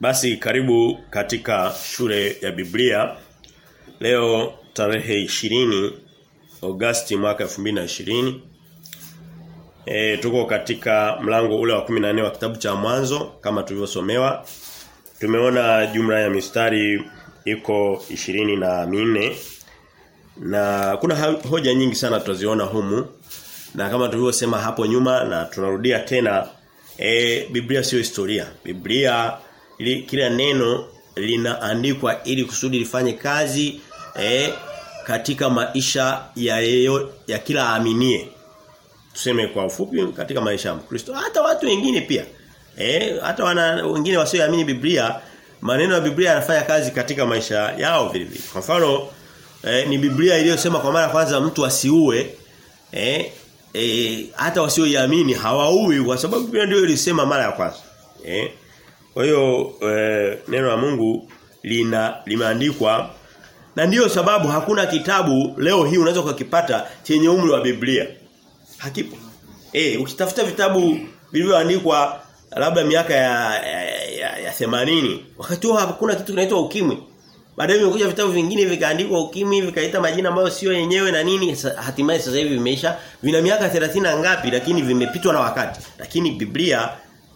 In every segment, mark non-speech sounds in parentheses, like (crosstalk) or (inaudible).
Basi karibu katika shule ya Biblia. Leo tarehe 20 Agosti mwaka 2020. E, tuko katika mlango ule wa 14 wa kitabu cha mwanzo kama tulivyosomewa. Tumeona jumla ya mistari iko ishirini na minne na kuna hoja nyingi sana tutaziona humu na kama tulivyosema hapo nyuma na tunarudia tena e, Biblia sio historia. Biblia ili, kila neno linaandikwa ili kusudi lifanye kazi eh, katika maisha ya yeyo, ya kila aminie. Tuseme kwa ufupi katika maisha ya Mkristo hata watu wengine pia. Eh hata wana wengine wasioamini Biblia maneno ya Biblia yanafanya kazi katika maisha yao vile vile. Kwa mfano eh, ni Biblia iliyosema kwa mara kwanza mtu asiue eh, eh hata wasioiamini hawaui kwa sababu Biblia ndio ilisema mara ya kwanza. Eh kwa hiyo e, neno la Mungu lina limeandikwa na ndiyo sababu hakuna kitabu leo hii unaweza kukipata chenye umri wa Biblia. Hakipo. Eh ukitafuta vitabu vilivyoandikwa labda miaka ya ya, ya, ya 80 wakati huo hakuna kitu kinaitwa ukimwi. Baadaye vimekuja vitabu vingine vikaandikwa ukimwi vikaita majina ambayo sio yenyewe na nini hatimaye sasa hivi vimeisha vina miaka 30 na ngapi lakini vimepitwa na wakati. Lakini Biblia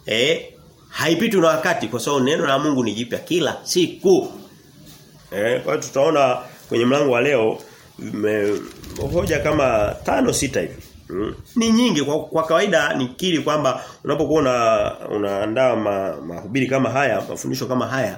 eh haipitwi na wakati kwa sababu neno la Mungu ni jipya kila siku. Eh kwa tutaona kwenye mlango wa leo me, hoja kama tano sita hivi. Mm. Ni nyingi kwa, kwa kawaida nikiri kwamba unapokuwa una, unaandaa ma, mahubiri kama haya, mafundisho kama haya,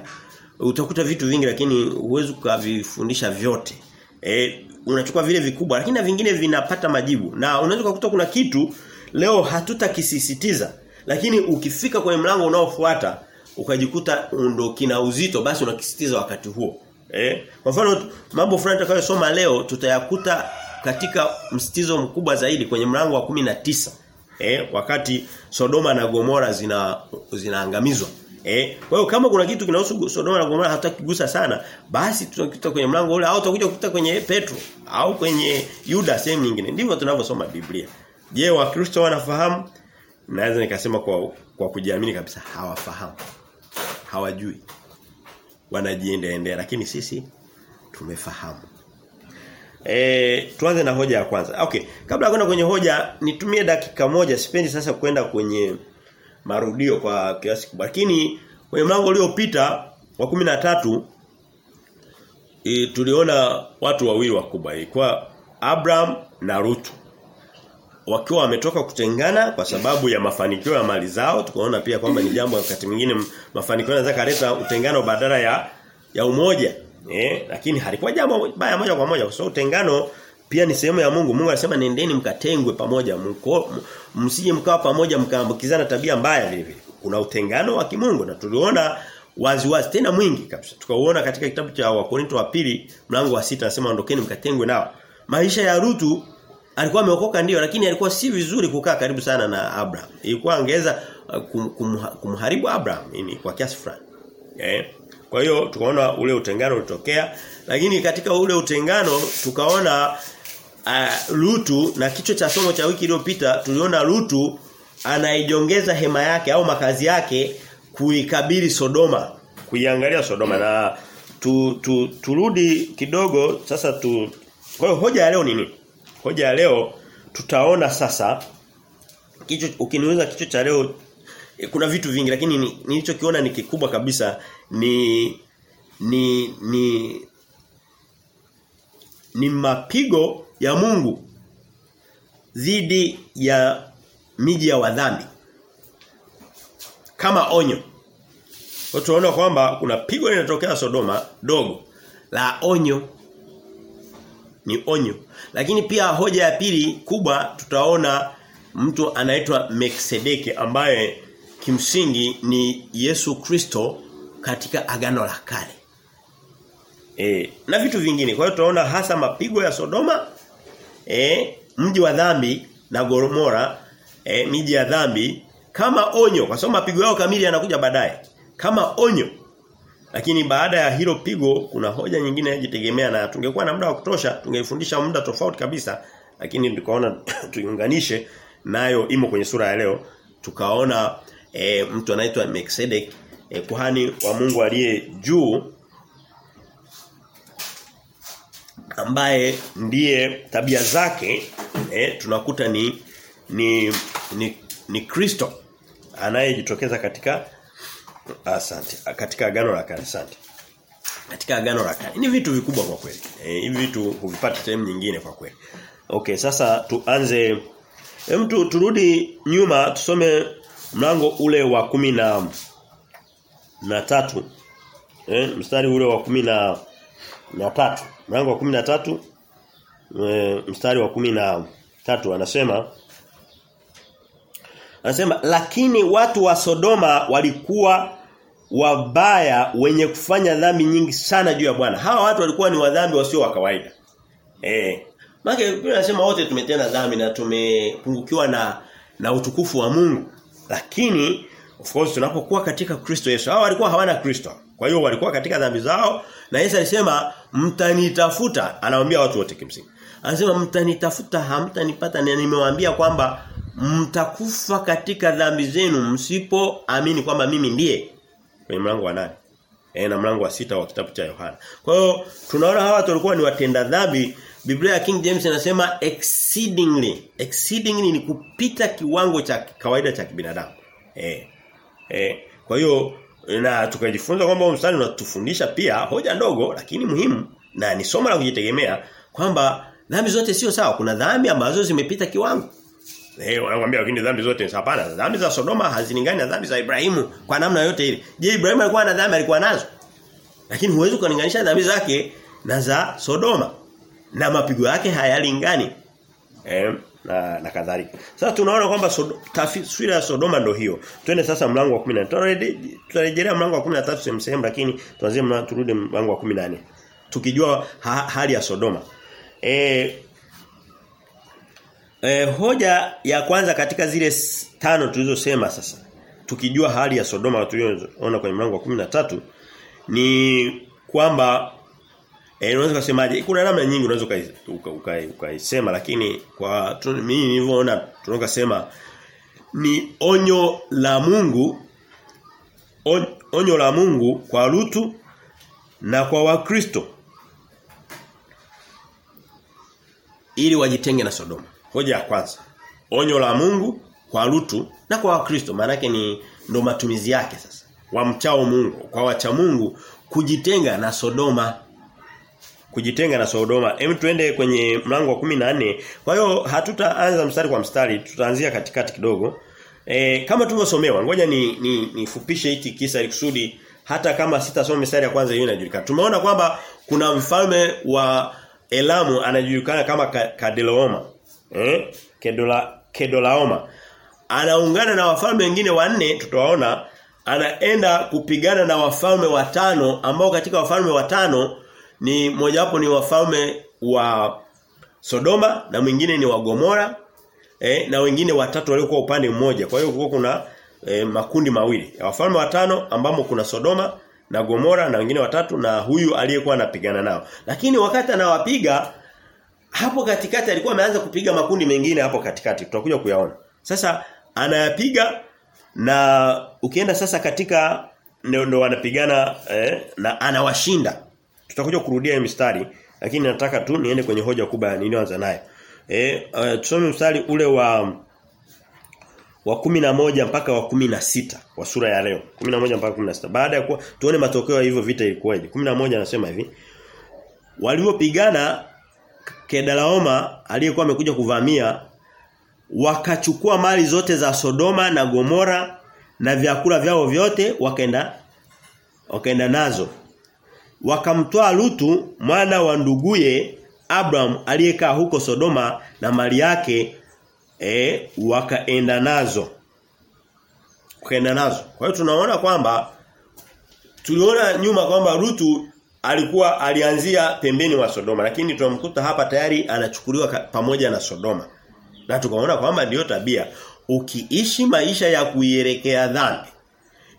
utakuta vitu vingi lakini huwezi kuvifundisha vyote. E, unachukua vile vikubwa lakini na vingine vinapata majibu. Na unaweza kukuta kuna kitu leo hatutakisisitiza lakini ukifika kwenye mlango unaofuata ukajikuta ndo kina uzito basi unakisitiza wakati huo. Eh? Kwa mfano mambo fulani tutakayosoma leo tutayakuta katika msitizo mkubwa zaidi kwenye mlango wa 19. Eh, wakati Sodoma na Gomora zina zinaangamizwa. Eh, kwa hiyo kama kuna kitu kinahusu Sodoma na Gomora hatakigusa sana, basi tutakuta kwenye mlango ule au tutakuja kukuta kwenye Petro au kwenye Yuda sehemu nyingine. Ndivyo tunavyosoma Biblia. Je, Wakristo wanafahamu? Naweza nikasema kwa kwa kujiamini kabisa hawafahamu. Hawajui. wanajiendeendea lakini sisi tumefahamu. E, tuanze na hoja ya kwanza. Okay, kabla ya kwenda kwenye hoja nitumie dakika moja sipendi sasa kwenda kwenye marudio kwa kiasi kubwa. Lakini kwenye mlango uliopita wa 13 e, tuliona watu wawili wakubwa. Ilikuwa Abraham na Ruth. Wakiwa wametoka kutengana kwa sababu ya mafanikio ya mali zao, tukaona pia kwamba ni jambo wakati mwingine mafanikio yanaweza kaleta utengano badala ya ya umoja. Eh, lakini halikuwa jambo baya moja kwa moja kwa sababu utengano pia ni sehemu ya Mungu. Mungu anasema nendeni mkatengwe pamoja, mko msije mkawa pamoja mkaambukizana tabia mbaya vile. Kuna utengano wa kimungu na tuliona wazi wazi tena mwingi kabisa. Tukauona katika kitabu cha Wakorinto wa pili mlango wa sita anasema ondokeni mkatengwe nao. Maisha ya Rutu alikuwa ameokoka ndio lakini alikuwa si vizuri kukaa karibu sana na Abraham. Ilikuwa angeweza kum, kum, kumharibu Abraham ini kwa kiasi fulani. Eh? Kwa hiyo tukaona ule utengano ulitokea lakini katika ule utengano tukaona uh, Lutu na kichwa cha somo cha wiki iliyopita tuliona Lutu anaijongeza hema yake au makazi yake kuikabili Sodoma, kuiangalia Sodoma na tu, tu, turudi kidogo sasa tu kwa hiyo hoja ya leo nini? Hoja ya leo tutaona sasa kichwa ukiniuliza kichwa cha leo kuna vitu vingi lakini nilichokiona ni kikubwa kabisa ni ni ni ni mapigo ya Mungu dhidi ya miji ya wadhambi kama onyo. Kwa tunaona kwamba kuna pigo linatokea Sodoma dogo la onyo ni onyo. Lakini pia hoja ya pili kubwa tutaona mtu anaitwa Melkisedeki ambaye kimsingi ni Yesu Kristo katika agano la kale. E, na vitu vingine. Kwa hiyo tunaona hasa mapigo ya Sodoma, e, mji wa dhambi na Gomora, e, miji ya dhambi kama onyo kwa sababu mapigo yao kamili yanakuja baadaye. Kama onyo. Lakini baada ya hilo pigo kuna hoja nyingine inajitegemea na tungekuwa na muda wa kutosha tungeifundisha muda tofauti kabisa lakini tukaona (coughs) tuiunganishe nayo imo kwenye sura ya leo. Tukaona e, mtu anaitwa Melchizedek e, kuhani wa Mungu aliye juu ambaye ndiye tabia zake eh, tunakuta ni ni ni, ni Kristo anayejitokeza katika asante. Katika agano la kale asante. Katika agano la kale ni vitu vikubwa kwa kweli. Eh, hivi vitu huvipata sehemu nyingine kwa kweli. Okay sasa tuanze. Hem tu, turudi nyuma tusome mlango ule wa kumi na na tatu. Eh, mstari ule wa kumi na na tatu. Mlango wa kumi na tatu e, mstari wa kumi na tatu anasema anasema lakini watu wa Sodoma walikuwa wabaya wenye kufanya dhambi nyingi sana juu ya Bwana. Hawa watu walikuwa ni wadhambi wasio wa kawaida. Eh. Maana Biblia inasema wote tumetenda dhambi na tumepungukiwa na na utukufu wa Mungu. Lakini of course tunapokuwa katika Kristo Yesu hawa walikuwa hawana Kristo. Kwa hiyo walikuwa katika dhambi zao na Yesu alisema mtanitafuta anawaambia watu wote kimsingi. Anasema mtanitafuta hamtanipata na nimewaambia kwamba mtakufa katika dhambi zenu msipoamini kwamba mimi ndiye. Kwenye mlango wa nane e, na mlango wa sita wa kitabu cha Yohana. Kwa hiyo tunaona hawa watu walikuwa ni watenda dhambi. Biblia ya King James inasema exceedingly. Exceedingly ni kupita kiwango cha kawaida cha kibinadamu. Eh. Eh. Kwa hiyo na tukajifunza kwamba mstari unatufundisha pia hoja ndogo lakini muhimu na ni somo la kujitegemea kwamba dhambi zote sio sawa kuna dhambi ambazo zimepita kiwango eh wanakuambia lakini dhambi zote hapana dhambi za Sodoma hazilingani na dhambi za Ibrahimu kwa namna yote ile je Ibrahimu alikuwa na dhambi alikuwa nazo lakini huwezi kulinganisha dhambi zake na za Sodoma na mapigo yake hayalingani eh na na kadhalika. Sasa tunaona kwamba taswira ya Sodoma ndio hiyo. Twende sasa mlango wa 14. Tutarejelea mlango wa 13 sehemu sehemu lakini tuanzie turudi mlango wa 14. Tukijua ha, hali ya Sodoma. E, e, hoja ya kwanza katika zile tano tulizosema sasa. Tukijua hali ya Sodoma tuliyoona kwenye mlango wa 13 ni kwamba Eh unaweza kusemaje? Kuna namna nyingi unaweza ukaisema lakini kwa mimi nilivyoona tunaweza sema ni onyo la Mungu on, onyo la Mungu kwa Lutu na kwa Wakristo ili wajitenge na Sodoma. Hoja ya kwanza. Onyo la Mungu kwa Lutu na kwa Wakristo maana ni ndo matumizi yake sasa. Wamchao Mungu, kwa wacha Mungu kujitenga na Sodoma kujitenga na Sodoma. Hem tuende kwenye mlango wa 14. Kwa hiyo hatutaanza mstari kwa mstari, tutaanzia katikati kidogo. E, kama tulivyosomewa, ngoja ni nifupishe ni hiki kisa ili kusudi hata kama sitasoma mstari ya kwanza hiyo inajulikana. Tumeona kwamba kuna mfalme wa Elamu anajulikana kama Kadelaoma. Eh? Kedola Kedolaoma. Anaungana na wafalme wengine wanne tutawaona anaenda kupigana na wafalme watano ambao katika wafalme watano ni mojawapo ni wafalme wa Sodoma na mwingine ni wa Gomora eh, na wengine watatu waliokuwa upande mmoja. Kwa hiyo kulikuwa kuna eh, makundi mawili. Ya wafalme watano ambamo kuna Sodoma na Gomora na wengine watatu na huyu aliyekuwa anapigana nao. Lakini wakati anawapiga hapo katikati alikuwa ameanza kupiga makundi mengine hapo katikati. Tutakuja kuyaona. Sasa anayapiga na ukienda sasa katika ndo wanapigana eh, na anawashinda. Tutakuja kurudia hiyo mistari lakini nataka tu niende kwenye hoja kubwa niliyoanza nayo. Eh uh, tusome mstari ule wa wa moja mpaka wa sita wa sura ya leo. moja mpaka kumi sita Baada ya kuwa tuone matokeo ya hivyo vita ilikuwaje. moja anasema hivi. Waliopigana Kedalaoma aliyekuwa amekuja kuvamia wakachukua mali zote za Sodoma na Gomora na vyakula vyao vyote wakaenda wakaenda nazo. Wakamtoa Lutu mwana wa nduguye Abraham aliyekaa huko Sodoma na mali yake e, wakaenda nazo. Wakaenda nazo. Kwa hiyo tunaona kwamba tuliona nyuma kwamba Lutu alikuwa alianzia pembeni wa Sodoma lakini tunamkuta hapa tayari anachukuliwa pamoja na Sodoma na tukaona kwamba ndiyo tabia ukiishi maisha ya kuielekea dhambi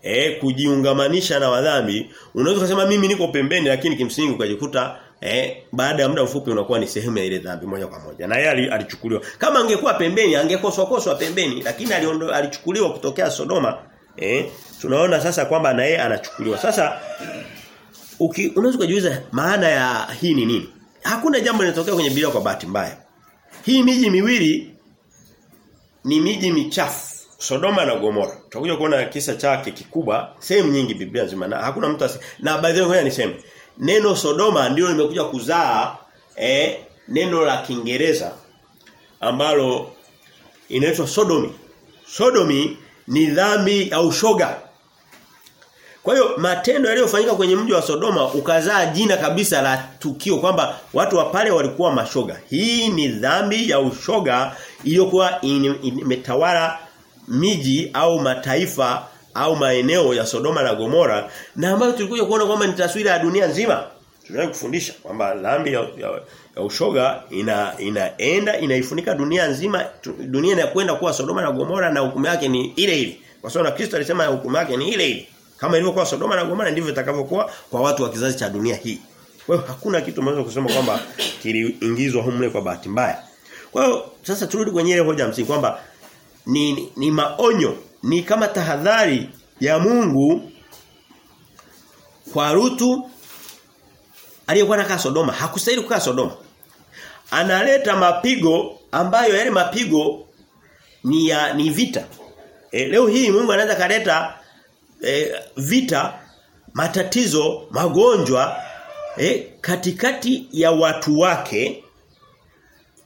eh kujiungamanisha na wadhambi unaweza kusema mimi niko pembeni lakini kimsingi ukajikuta eh baada ya muda mfupi unakuwa ni sehemu ya ile dhambi moja kwa moja na yeye alichukuliwa kama angekuwa pembeni angekoswa koswa pembeni lakini aliondo, alichukuliwa kutokea Sodoma Eh? Tunaona sasa kwamba na yeye anachukuliwa. Sasa unaweza kujiuliza maana ya hii ni nini? Hakuna jambo linatokea kwenye Biblia kwa bahati mbaya. Hii miji miwili ni miji michafu. Sodoma na Gomora. Tutakuja kuona kisa chake kikubwa sehemu nyingi Biblia nzima na hakuna mtu asi... na baadhi yao niseme neno Sodoma ndio limekuja kuzaa eh, neno la Kiingereza ambalo inaitwa sodomi. Sodomi ni dhambi au shoga. Kwa hiyo matendo yaliyofanyika kwenye mji wa Sodoma ukazaa jina kabisa la tukio kwamba watu wa pale walikuwa mashoga. Hii ni dhambi ya ushoga iliyokuwa imetawala miji au mataifa au maeneo ya Sodoma na Gomora na ambayo tulikuja kuona kwamba ni taswira ya dunia nzima. Tunataka kufundisha kwamba dhambi ya, ya, ya ushoga ina inaenda inaifunika dunia nzima dunia inakwenda kuwa Sodoma na Gomora na hukumu yake ni ile ile. Kwa sababu na Kristo alisema hukumu yake ni ile ile. Kama ilivyokuwa Sodoma na Gomora ndivyo itakavyokuwa kwa watu wa kizazi cha dunia hii. Kwa hakuna kitu unaweza kusema kwamba kiliingizwa humu kwa bahati mbaya. Kwa hiyo sasa turudi kwenye ile hoja msingi kwamba ni, ni, maonyo, ni kama tahadhari ya Mungu kwa Rutu aliyekuwa anakaa Sodoma, hakustahili kukaa Sodoma. Analeta mapigo ambayo yale mapigo ni ya ni vita. E, leo hii Mungu anaweza kaleta e, vita, matatizo, magonjwa e, katikati ya watu wake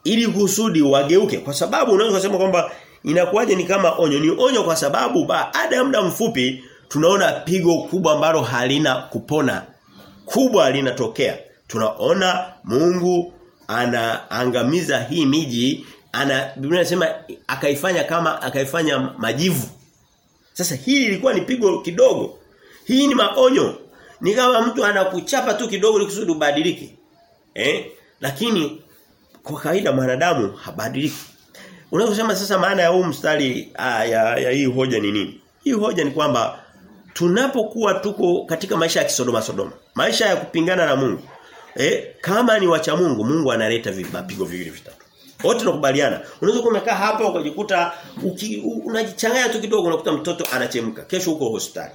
ili kusudi wageuke. Kwa sababu unaweza kusema kwamba inakuwaje ni kama onyo? Ni onyo kwa sababu baada ya muda mfupi tunaona pigo kubwa ambalo halina kupona. Kubwa linatokea. Tunaona Mungu anaangamiza hii miji ana Biblia inasema akaifanya kama akaifanya majivu sasa hii ilikuwa ni pigo kidogo hii ni maonyo ni kama mtu anakuchapa tu kidogo ili kusudi ubadilike eh lakini kwa kawaida mwanadamu habadiliki Unaweza sasa maana ya huu mstari ya, ya hii hoja ni nini? Hii hoja ni kwamba tunapokuwa tuko katika maisha ya kisodoma sodoma, maisha ya kupingana na Mungu. Eh, kama ni wacha Mungu, Mungu analeta vipigo viwili vitatu. Wote tunakubaliana. Unaweza kumekaa hapa ukajikuta unajichanganya tu kidogo unakuta mtoto anachemka. Kesho uko hospitali.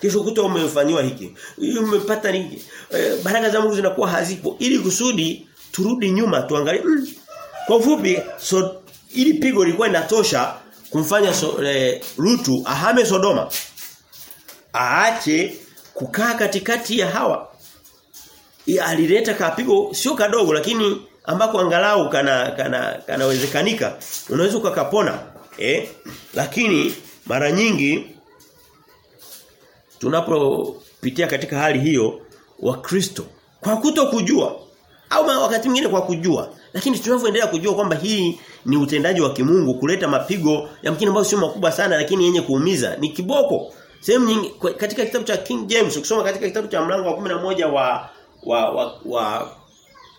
Kesho ukuta umefanywa hiki. Umepata nini? E, baraka za Mungu zinakuwa hazipo ili kusudi turudi nyuma tuangalie. Mm, kwa ufupi so, ili pigo lilikuwa linatosha kumfanya so, e, Rutu ahame Sodoma. Aache kukaa katikati ya hawa. I, alileta kapigo sio kadogo lakini ambako angalau kana kana kanawezekanika. Unaweza ukakapona eh? Lakini mara nyingi tunapopitia katika hali hiyo wa Kristo kwa kuto kujua au wakati mwingine kwa kujua lakini tunavyoendelea kujua kwamba hii ni utendaji wa kimungu kuleta mapigo ya yamkini ambayo sio makubwa sana lakini yenye kuumiza ni kiboko. Sehemu nyingi katika kitabu cha King James ukisoma katika kitabu cha mlango wa 11 wa wa wa, wa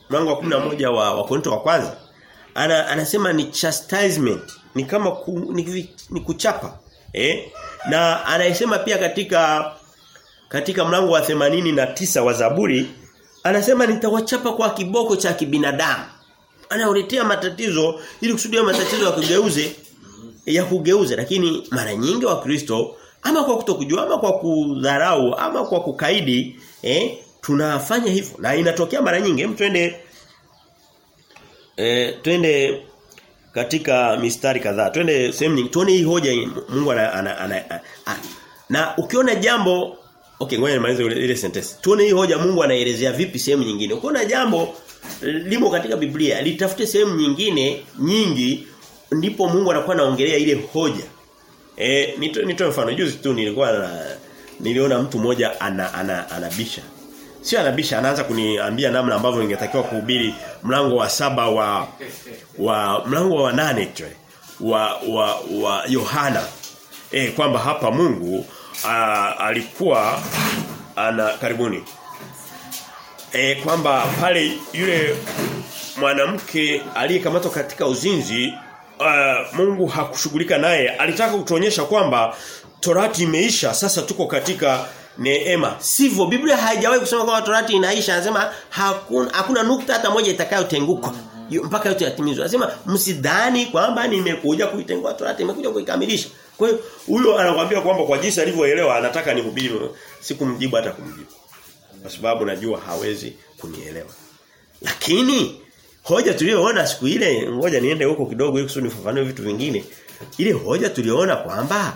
mlango wa 11 wa wa Korinto wa kwanza ana, anasema ni chastisement ni kama ku, ni, ni kuchapa eh? Na anayesema pia katika katika mlango wa 89 wa Zaburi anasema nitawachapa kwa kiboko cha kibinadamu. Anauletea matatizo ili kusudia matatizo ya kugeuze ya kugeuze lakini mara nyingi wa Kristo ama kwa kutokujua ama kwa kudharau ama kwa kukaidi eh tunafanya hivyo. Na inatokea mara nyingi. Hem twende eh twende katika mistari kadhaa. Twende sehemu nyingi. Tuone hii hoja Mungu ana, ana, ana, ana, ana. na ukiona jambo okay ngoja nimalize ile sentence. Tuone hii hoja Mungu anaelezea vipi sehemu nyingine. Ukiona jambo limo katika Biblia litafute sehemu nyingine nyingi ndipo Mungu anakuwa anaongelea ile hoja. Eh nitoe nito mfano. Juzi tu nilikuwa na niliona mtu mmoja ana, ana anabisha sio anabisha anaanza kuniambia namna ambavyo ningetakiwa kuhubiri mlango wa saba wa wa mlango wa nane actually wa wa wa Yohana. Eh kwamba hapa Mungu a, alikuwa ana karibuni. E, kwamba pale yule mwanamke aliyekamatwa katika uzinzi uh, Mungu hakushughulika naye. Alitaka kutuonyesha kwamba Torati imeisha sasa tuko katika neema sivyo Biblia haijawahi kusema kwamba Torati inaisha anasema hakuna hakuna nukta hata moja itakayotenguka mpaka yote yatimizwe anasema msidhani kwamba nimekuja kuitengua Torati nimekuja kuikamilisha Kwa hiyo huyo anakuambia kwamba kwa jinsi alivyoelewa anataka nihubiri sikumjibu hata kumjibu. Kwa sababu najua hawezi kunielewa. Lakini hoja tuliyoona siku ile ngoja niende huko kidogo ili kusudi nifafanue vitu vingine. Ile hoja tuliyoona kwamba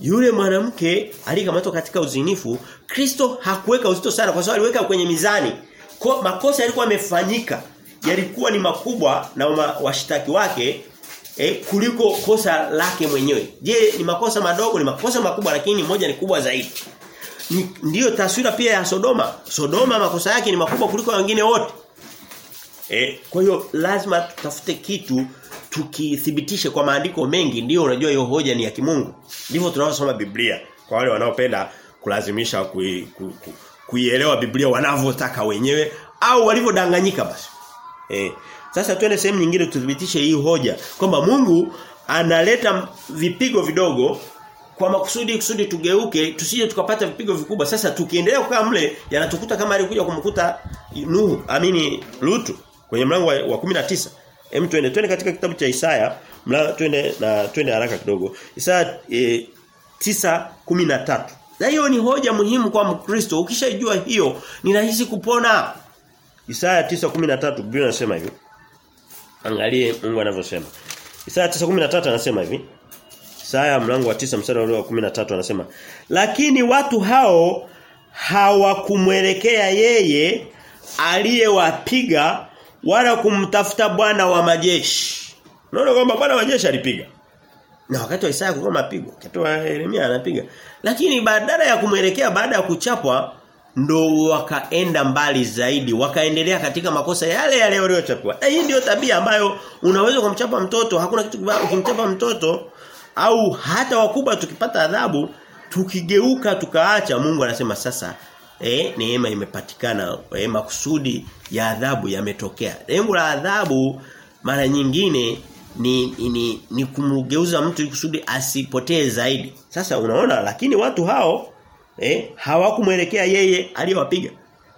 yule mwanamke alikamatwa katika uzinifu, Kristo hakuweka uzito sana kwa sababu aliweka kwenye mizani. Kwa, makosa yalikuwa yamefanyika yalikuwa ni makubwa na washtaki wake eh, kuliko kosa lake mwenyewe. Je, ni makosa madogo ni makosa makubwa lakini moja ni kubwa zaidi. Ndiyo taswira pia ya Sodoma. Sodoma makosa yake ni makubwa kuliko wengine wote. Eh, kwa hiyo lazima tutafute kitu tukithibitishe kwa maandiko mengi ndio unajua hiyo hoja ni ya kimungu. Ndivyo tunavyosoma Biblia kwa wale wanaopenda kulazimisha kui, ku, ku, kuielewa Biblia wanavyotaka wenyewe au walivyodanganyika basi. Eh. Sasa twende sehemu nyingine tuthibitishe hii hoja kwamba Mungu analeta vipigo vidogo kwa makusudi kusudi tugeuke tusije tukapata vipigo vikubwa. Sasa tukiendelea kukaa mle yanatukuta kama alikuja kumkuta Nuhu, amini Lutu kwenye mlango wa, wa 19. Hem twende twende katika kitabu cha Isaya, mlango twende na twende haraka kidogo. Isaya e, 9:13. Na hiyo ni hoja muhimu kwa Mkristo. Ukishajua hiyo ni rahisi kupona. Isaya 9:13 Biblia inasema hivi. Angalie Mungu anavyosema. Isaya 9:13 anasema hivi. Isaya mlango wa 9 mstari wa 13 anasema, "Lakini watu hao hawakumwelekea yeye aliyewapiga wala kumtafuta Bwana wa majeshi." Unaona kwamba Bwana wa majeshi alipiga. Na wakati wa Isaya kulikuwa mapigo, wakati wa Yeremia anapiga. Lakini badala ya kumwelekea baada ya kuchapwa ndo wakaenda mbali zaidi wakaendelea katika makosa yale yale waliochapwa. Na hii ndio tabia ambayo unaweza kumchapa mtoto hakuna kitu ukimchapa mtoto au hata wakubwa tukipata adhabu tukigeuka tukaacha Mungu anasema sasa eh neema imepatikana eh, makusudi ya adhabu yametokea. Lengo la adhabu mara nyingine ni ni, ni kumgeuza mtu ili kusudi asipotee zaidi. Sasa unaona lakini watu hao eh hawakumuelekea yeye aliyowapiga.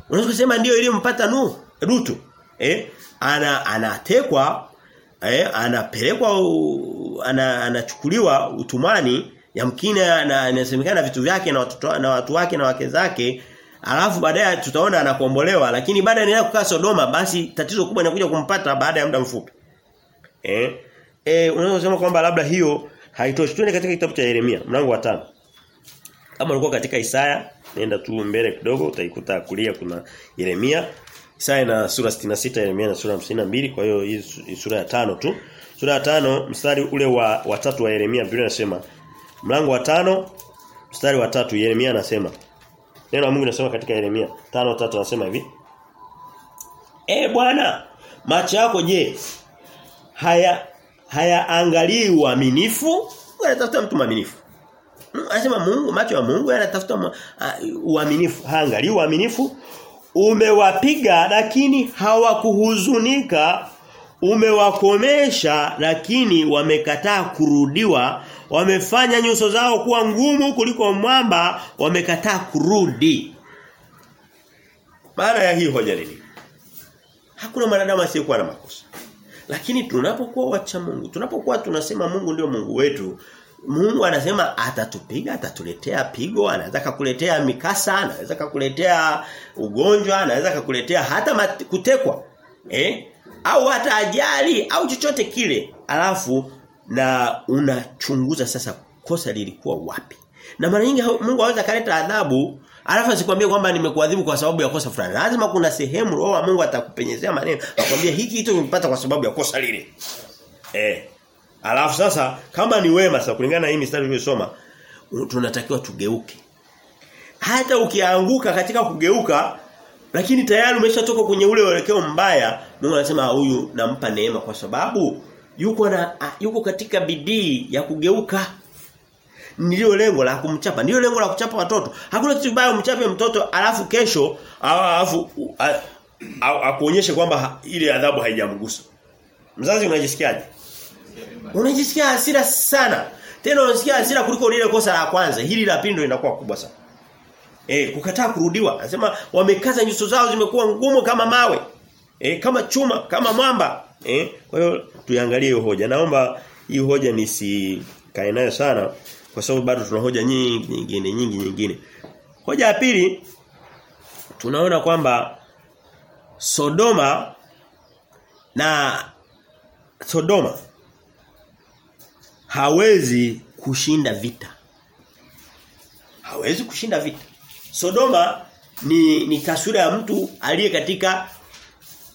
Unaweza kusema ndio iliyompata nu Rutu. Eh ana anatekwa eh anapelekwa ana, anachukuliwa utumani yamkini anasemekana vitu vyake na watoto na watu wake na wake zake alafu baadaye tutaona anakombolewa lakini baada ya kukaa Sodoma basi tatizo kubwa linakuja kumpata baada ya muda mfupi. Eh eh unaweza kusema kwamba labda hiyo haitoshi. Twende katika kitabu cha Yeremia mlango wa tano kama ulikuwa katika Isaya, nenda tu mbele kidogo utaikuta kulia kuna Yeremia. Isaya na sura 66, Yeremia na sura 52, kwa hiyo hii sura ya tano tu. Sura ya tano mstari ule wa watatu wa Yeremia Biblia inasema mlango wa tano mstari wa tatu Yeremia anasema Neno la Mungu linasema katika Yeremia 5:3 anasema hivi Eh Bwana macho yako je haya hayaangalii uaminifu anatafuta mtu mwaminifu Anasema Mungu macho ya Mungu yanatafuta uh, uaminifu. Haangalii uaminifu. Umewapiga lakini hawakuhuzunika. Umewakomesha lakini wamekataa kurudiwa. Wamefanya nyuso zao kuwa ngumu kuliko mwamba, wamekataa kurudi. Maana ya hii hoja nini? Hakuna mwanadamu asiyekuwa na makosa. Lakini tunapokuwa wacha Mungu, tunapokuwa tunasema Mungu ndio Mungu wetu, Mungu anasema atatupiga, atatuletea pigo, anaweza kukuletea mikasa, anaweza kukuletea ugonjwa, anaweza kukuletea hata kutekwa. Eh? Au hata ajali au chochote kile. Alafu na unachunguza sasa kosa lilikuwa wapi. Na mara nyingi Mungu anaweza kaleta adhabu Alafu asikwambie kwamba nimekuadhibu kwa sababu ya kosa fulani. Lazima kuna sehemu roho wa Mungu atakupenyezea maneno, akwambia hiki kitu kimepata kwa sababu ya kosa lile. Eh. Alafu sasa kama ni wema sasa kulingana na hii mistari tuliyosoma tunatakiwa tugeuke. Hata ukianguka katika kugeuka lakini tayari umeshatoka kwenye ule uelekeo mbaya, Mungu anasema huyu nampa neema kwa sababu yuko na yuko katika bidii ya kugeuka. Ndio lengo la kumchapa. Ndio lengo la kuchapa watoto. Hakuna kitu kibaya umchape mtoto alafu kesho alafu akuonyeshe kwamba ile adhabu haijamgusa. Mzazi unajisikiaje? Unajisikia hasira sana. Tena unasikia hasira kuliko lile kosa la kwanza. Hili la pili ndio linakuwa kubwa sana. Eh, kukataa kurudiwa. Anasema wamekaza nyuso zao zimekuwa ngumu kama mawe. Eh, kama chuma, kama mwamba. Eh, kwa hiyo tuangalie hiyo hoja. Naomba hii hoja nisikae nayo sana kwa sababu bado tuna hoja nyingi nyingine nyingi nyingine. Hoja ya pili tunaona kwamba Sodoma na Sodoma hawezi kushinda vita. Hawezi kushinda vita. Sodoma ni ni taswira ya mtu aliye katika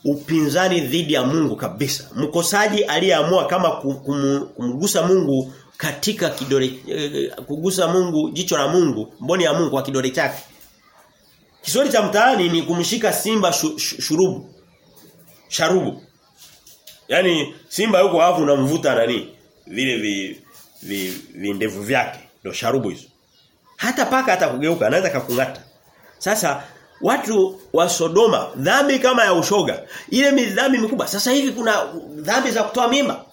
upinzani dhidi ya Mungu kabisa. Mkosaji aliyeamua kama kum, kumgusa Mungu katika kidole eh, kugusa Mungu jicho la Mungu, mboni ya Mungu kwa kidole chake. Kiswahili cha mtaani ni kumshika simba shu, shu, shurubu. Sharubu. Yaani simba yuko hapo unamvuta nani? Vile vi, vi, vi ndevu vyake ndio sharubu hizo. Hata paka hata kugeuka anaweza kakungata. Sasa watu wa Sodoma dhambi kama ya ushoga. Ile midhambi mikubwa. Sasa hivi kuna dhambi za kutoa mimba.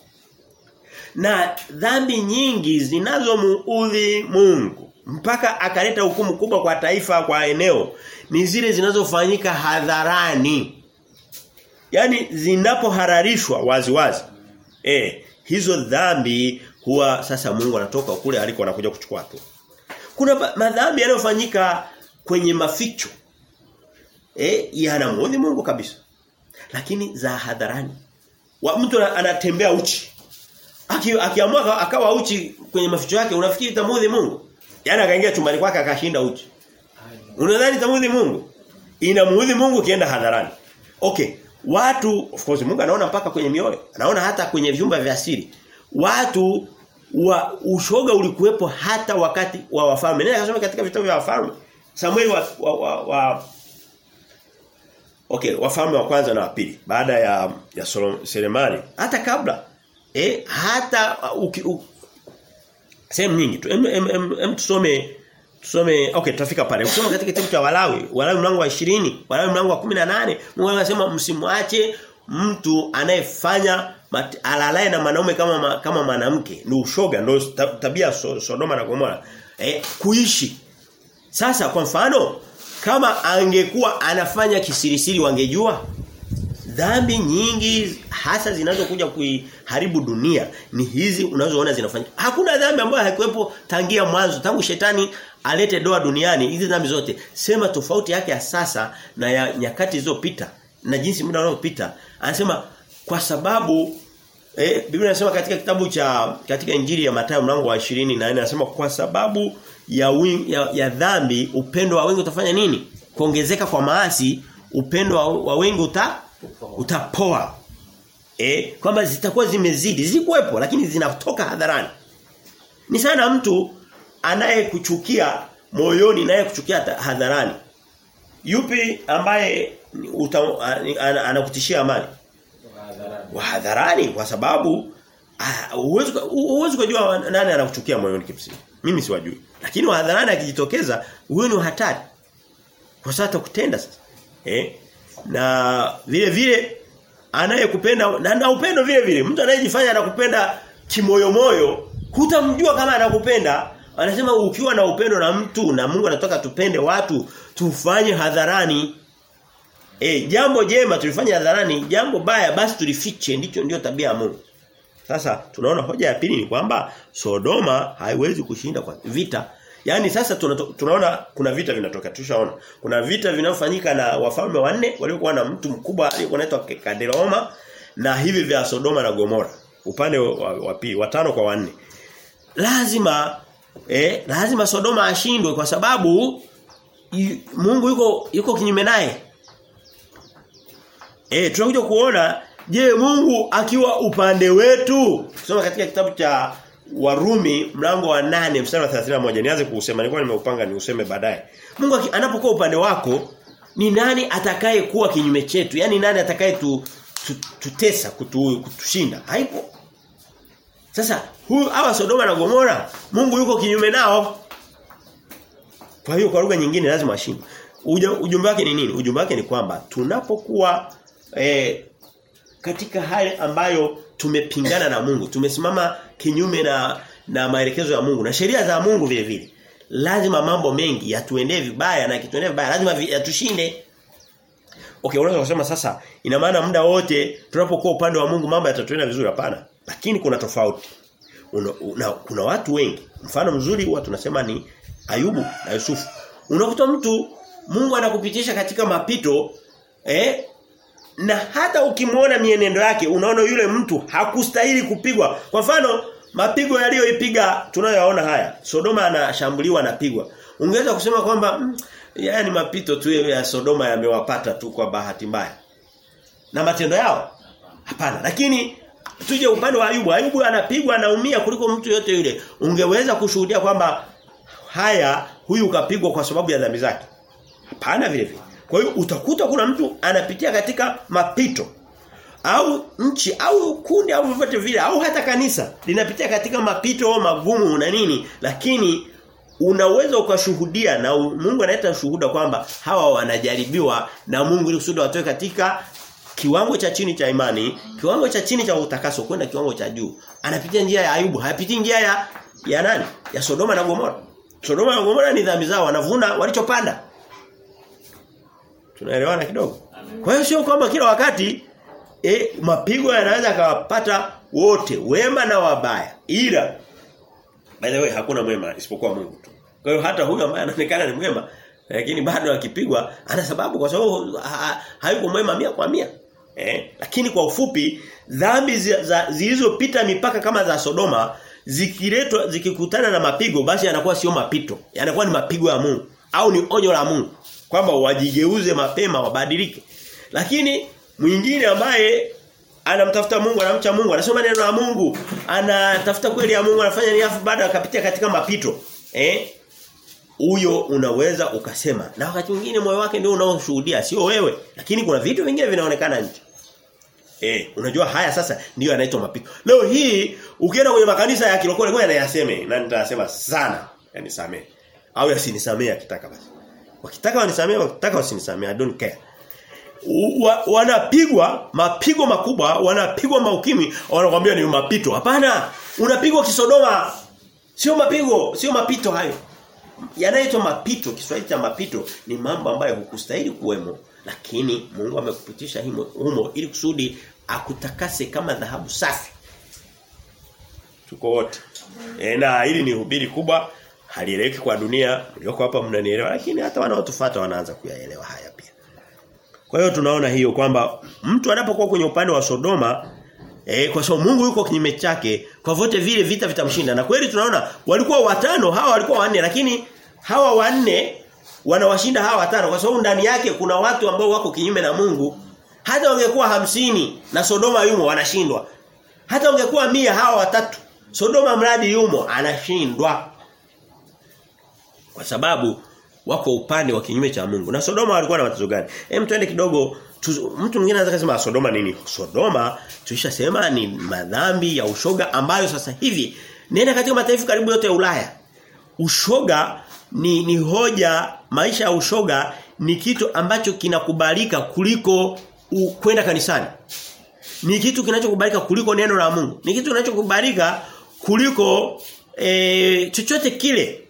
Na dhambi nyingi zinazomuudhi Mungu. Mpaka akaleta hukumu kubwa kwa taifa kwa eneo. Ni zile zinazofanyika hadharani. Yani zinapohararishwa waziwazi. Eh hizo dhambi huwa sasa Mungu anatoka kule aliko anakuja kuchukua tu kuna madhambi yanayofanyika kwenye maficho eh yanamuudhi Mungu kabisa. Lakini za hadharani. Wa mtu anatembea uchi. Aki, akiamua akawa uchi kwenye maficho yake unafikiri tamuudhi Mungu? Yaani akaingia chumbani kwake akashinda uchi. Unadhani tamuudhi Mungu? Inamuudhi Mungu kienda hadharani. Okay, watu of course Mungu anaona mpaka kwenye mioyo. Anaona hata kwenye vyumba vya siri. Watu wa ushoga ulikuwepo hata wakati wa wafalme. Nenda kasome katika vitabu vya wafalme. Samueli wa, wa, wa, wa Okay, wafalme wa kwanza na wa pili baada ya ya Selemani hata kabla eh hata uki, u, sehemu nyingi tu em, em, em, em tusome tusome okay tutafika pale. Ukisoma katika kitabu cha Walawi, Walawi mlango wa 20, Walawi mlango wa 18, Mungu anasema msimwache mtu anayefanya alalae na mwanaume kama kama mwanamke. Ni ushoga ndio tabia so, Sodoma na Gomora. Eh kuishi. Sasa kwa mfano kama angekuwa anafanya kisirisiri wangejua dhambi nyingi hasa zinazokuja kuiharibu dunia ni hizi unazoona zinafanyika. Hakuna dhambi ambayo haikuwepo tangia mwanzo tangu shetani alete doa duniani hizi dhambi zote. Sema tofauti yake ya sasa na ya nyakati zilizopita na jinsi muda unaopita. Anasema kwa sababu eh, Biblia inasema katika kitabu cha katika Injili ya Mathayo mlango wa 24 anasema kwa sababu ya, wing, ya ya dhambi upendo wa wengi utafanya nini? Kuongezeka kwa maasi upendo wa, wa wengi uta utapoa. Eh kwamba zitakuwa zimezidi, zikuepo lakini zinatoka hadharani. Ni sana mtu anayekuchukia moyoni naye kuchukia hadharani. Yupi ambaye anakutishia amani? Wa hadharani kwa sababu huwezi huwezi kujua nani anakuchukia moyoni kimsingi. Mimi siwajui. Lakini hadharani akijitokeza huyo ni hatari. Kwa sababu atakutenda sasa. Eh? Na vile vile anayekupenda na, na upendo vile vile mtu anayejifanya anakupenda kimoyomoyo hutamjua kama anakupenda anasema ukiwa na upendo na mtu na Mungu anataka tupende watu tufanye hadharani eh jambo jema tulifanya hadharani jambo baya basi tulifiche ndicho ndio tabia ya Mungu sasa tunaona hoja ya pili ni kwamba Sodoma haiwezi kushinda kwa vita Yaani sasa tunaona kuna vita vinatoka tushaona. Kuna vita vinavyofanyika na wafalme wanne waliokuwa na mtu mkubwa aliyekuwa anaitwa na hivi vya Sodoma na Gomora. Upande wa, wa pili, watano kwa wanne. Lazima eh lazima Sodoma ashindwe kwa sababu Mungu yuko yuko kinyume naye. Eh tunakuja kuona je Mungu akiwa upande wetu. Soma katika kitabu cha Warumi mlango wa nane mstari wa 31 nianze kuusema nilikuwa nimeupanga ni useme baadaye. Mungu anapokuwa upande wako ni nani atakaye kuwa kinyume chetu? Yaani nani atakaye tu, tu, tutesa kutu, kutushinda? Haipo. Sasa huyu hawa Sodoma na Gomora Mungu yuko kinyume nao. Kwa hiyo kwa lugha nyingine lazima ashinde. Ujumbe wake ni nini? Ujumbe wake ni kwamba tunapokuwa eh, katika hali ambayo tumepingana na Mungu, tumesimama kinyume na na maelekezo ya Mungu na sheria za Mungu vile vile. Lazima mambo mengi yatuendee vibaya na kituendee vibaya lazima yatushinde. Okay, unaweza kusema sasa ina maana muda wote tunapokuwa upande wa Mungu mambo yatatuenda vizuri hapana. Lakini kuna tofauti. una, una, kuna watu wengi. Mfano mzuri huwa tunasema ni Ayubu na Yusufu. Unakuta mtu Mungu anakupitisha katika mapito eh na hata ukimwona mienendo yake unaona yule mtu hakustahili kupigwa. Kwa mfano mapigo yaliyoipiga tunayoyaona haya. Sodoma anashambuliwa anapigwa. Ungeweza kusema kwamba mm, yaya ni mapito tu ya Sodoma yamewapata tu kwa bahati mbaya. Na matendo yao? Hapana. Lakini tuje upande wa Ayubu. Ayubu anapigwa anaumia kuliko mtu yote yule. Ungeweza kushuhudia kwamba haya huyu kapigwa kwa sababu ya dhambi zake. Hapana vile vile. Kwa hiyo utakuta kuna mtu anapitia katika mapito au nchi au kundi au vyovyote vile au hata kanisa linapitia katika mapito magumu na nini lakini unaweza ukashuhudia na Mungu analeta shuhuda kwamba hawa wanajaribiwa na Mungu ili kusudi watoe katika kiwango cha chini cha imani, kiwango cha chini cha utakaso kwenda kiwango cha juu. Anapitia njia ya Ayubu, hayapiti njia ya ya nani? Ya Sodoma na Gomora. Sodoma na Gomora ni dhambi zao, wanavuna walichopanda. Tunaelewana kidogo? Kwa hiyo sio kwamba kila wakati e, mapigo yanaweza kawapata wote, wema na wabaya. Ila by the way hakuna mwema isipokuwa Mungu tu. Kwa hiyo hata huyu ambaye anaonekana ni mwema lakini bado akipigwa ana sababu kwa sababu ha, hayuko mwema mia kwa mia. Eh, lakini kwa ufupi dhambi zilizopita mipaka kama za Sodoma zikiletwa zikikutana na mapigo basi yanakuwa sio mapito. Yanakuwa ni mapigo ya Mungu au ni onyo la Mungu kwamba wajigeuze mapema wabadilike. Lakini mwingine ambaye anamtafuta Mungu, anamcha Mungu, anasoma neno la Mungu, anatafuta kweli ya Mungu, anafanya ni afu baada akapitia katika mapito. Eh? Huyo unaweza ukasema. Na wakati mwingine moyo wake ndio unaoshuhudia, sio wewe. Lakini kuna vitu vingine vinaonekana nje. Eh, unajua haya sasa ndio yanaitwa mapito. Leo hii ukienda kwenye makanisa ya kilokole ngoja nayaseme na nitasema sana. Yani samee. Au yasinisamee akitaka basi. Wakitaka wanisamee, wakitaka wasinisamehe, I don't care. Wa, wanapigwa mapigo makubwa, wanapigwa maukimi, wanakuambia ni mapito. Hapana, unapigwa kisodoma. Sio mapigo, sio mapito hayo. Yanaitwa mapito, Kiswahili cha mapito ni mambo ambayo hukustahili kuwemo, lakini Mungu amekupitisha himo humo ili kusudi akutakase kama dhahabu safi. Tuko wote. E, na hili ni hubiri kubwa halieleweki kwa dunia mlioko hapa mnanielewa lakini hata wanaotufuata wanaanza kuyaelewa haya pia. Kwa hiyo tunaona hiyo kwamba mtu anapokuwa kwenye upande wa Sodoma eh kwa sababu Mungu yuko kinyume chake kwa vote vile vita vitamshinda. Na kweli tunaona walikuwa watano hawa walikuwa wanne lakini hawa wanne wanawashinda hawa watano kwa sababu ndani yake kuna watu ambao wako kinyume na Mungu. Hata wangekuwa hamsini na Sodoma yumo wanashindwa. Hata wangekuwa mia hawa watatu Sodoma mradi yumo anashindwa kwa sababu wako upande wa kinyume cha Mungu. Na Sodoma walikuwa na matatizo gani? Hem twende kidogo tu, mtu mwingine anaweza kusema Sodoma nini? Sodoma tulishasema ni madhambi ya ushoga ambayo sasa hivi nenda katika mataifa karibu yote ya Ulaya. Ushoga ni ni hoja maisha ya ushoga ni kitu ambacho kinakubalika kuliko kwenda kanisani. Ni kitu kinachokubalika kuliko neno la Mungu. Ni kitu kinachokubalika kuliko e, chochote kile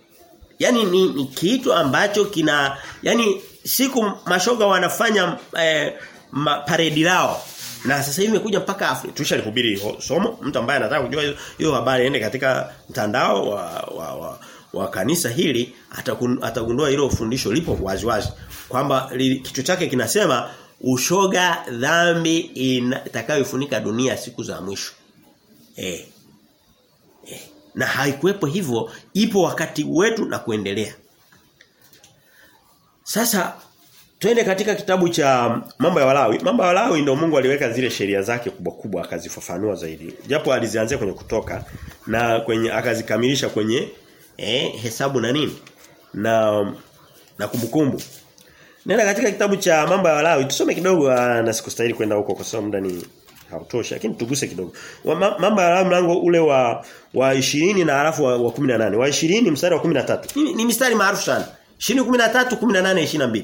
Yaani ni, ni kitu ambacho kina yani siku mashoga wanafanya eh, ma, paredi lao na sasa hivi imekuja mpaka Afrika. Tushalihubiri somo mtu ambaye anataka kujua hiyo habari ende katika mtandao wa, wa, wa, wa kanisa hili atagundua hilo fundisho lipo waziwazi wazi kwamba kichwa chake kinasema ushoga dhambi itakayofunika dunia siku za mwisho. Eh. Na haikuwepo hivyo ipo wakati wetu na kuendelea. Sasa twende katika kitabu cha mambo ya Walawi. Mambo ya Walawi ndio Mungu aliweka zile sheria zake kubwa kubwa akazifafanua zaidi. Japo alizianzia kwenye kutoka na kwenye akazikamilisha kwenye eh, hesabu na nini na na kumbukumbu. Nenda katika kitabu cha mambo ya Walawi tusome kidogo na sikustahili kwenda huko kwa sababu muda ni hautoshi lakini tuguse kidogo. Mambo ya mlango ule wa wa 20 na alafu wa, wa 18. Wa 20 mstari wa 13. Ni, ni mstari maarufu sana. 20 13 18 22.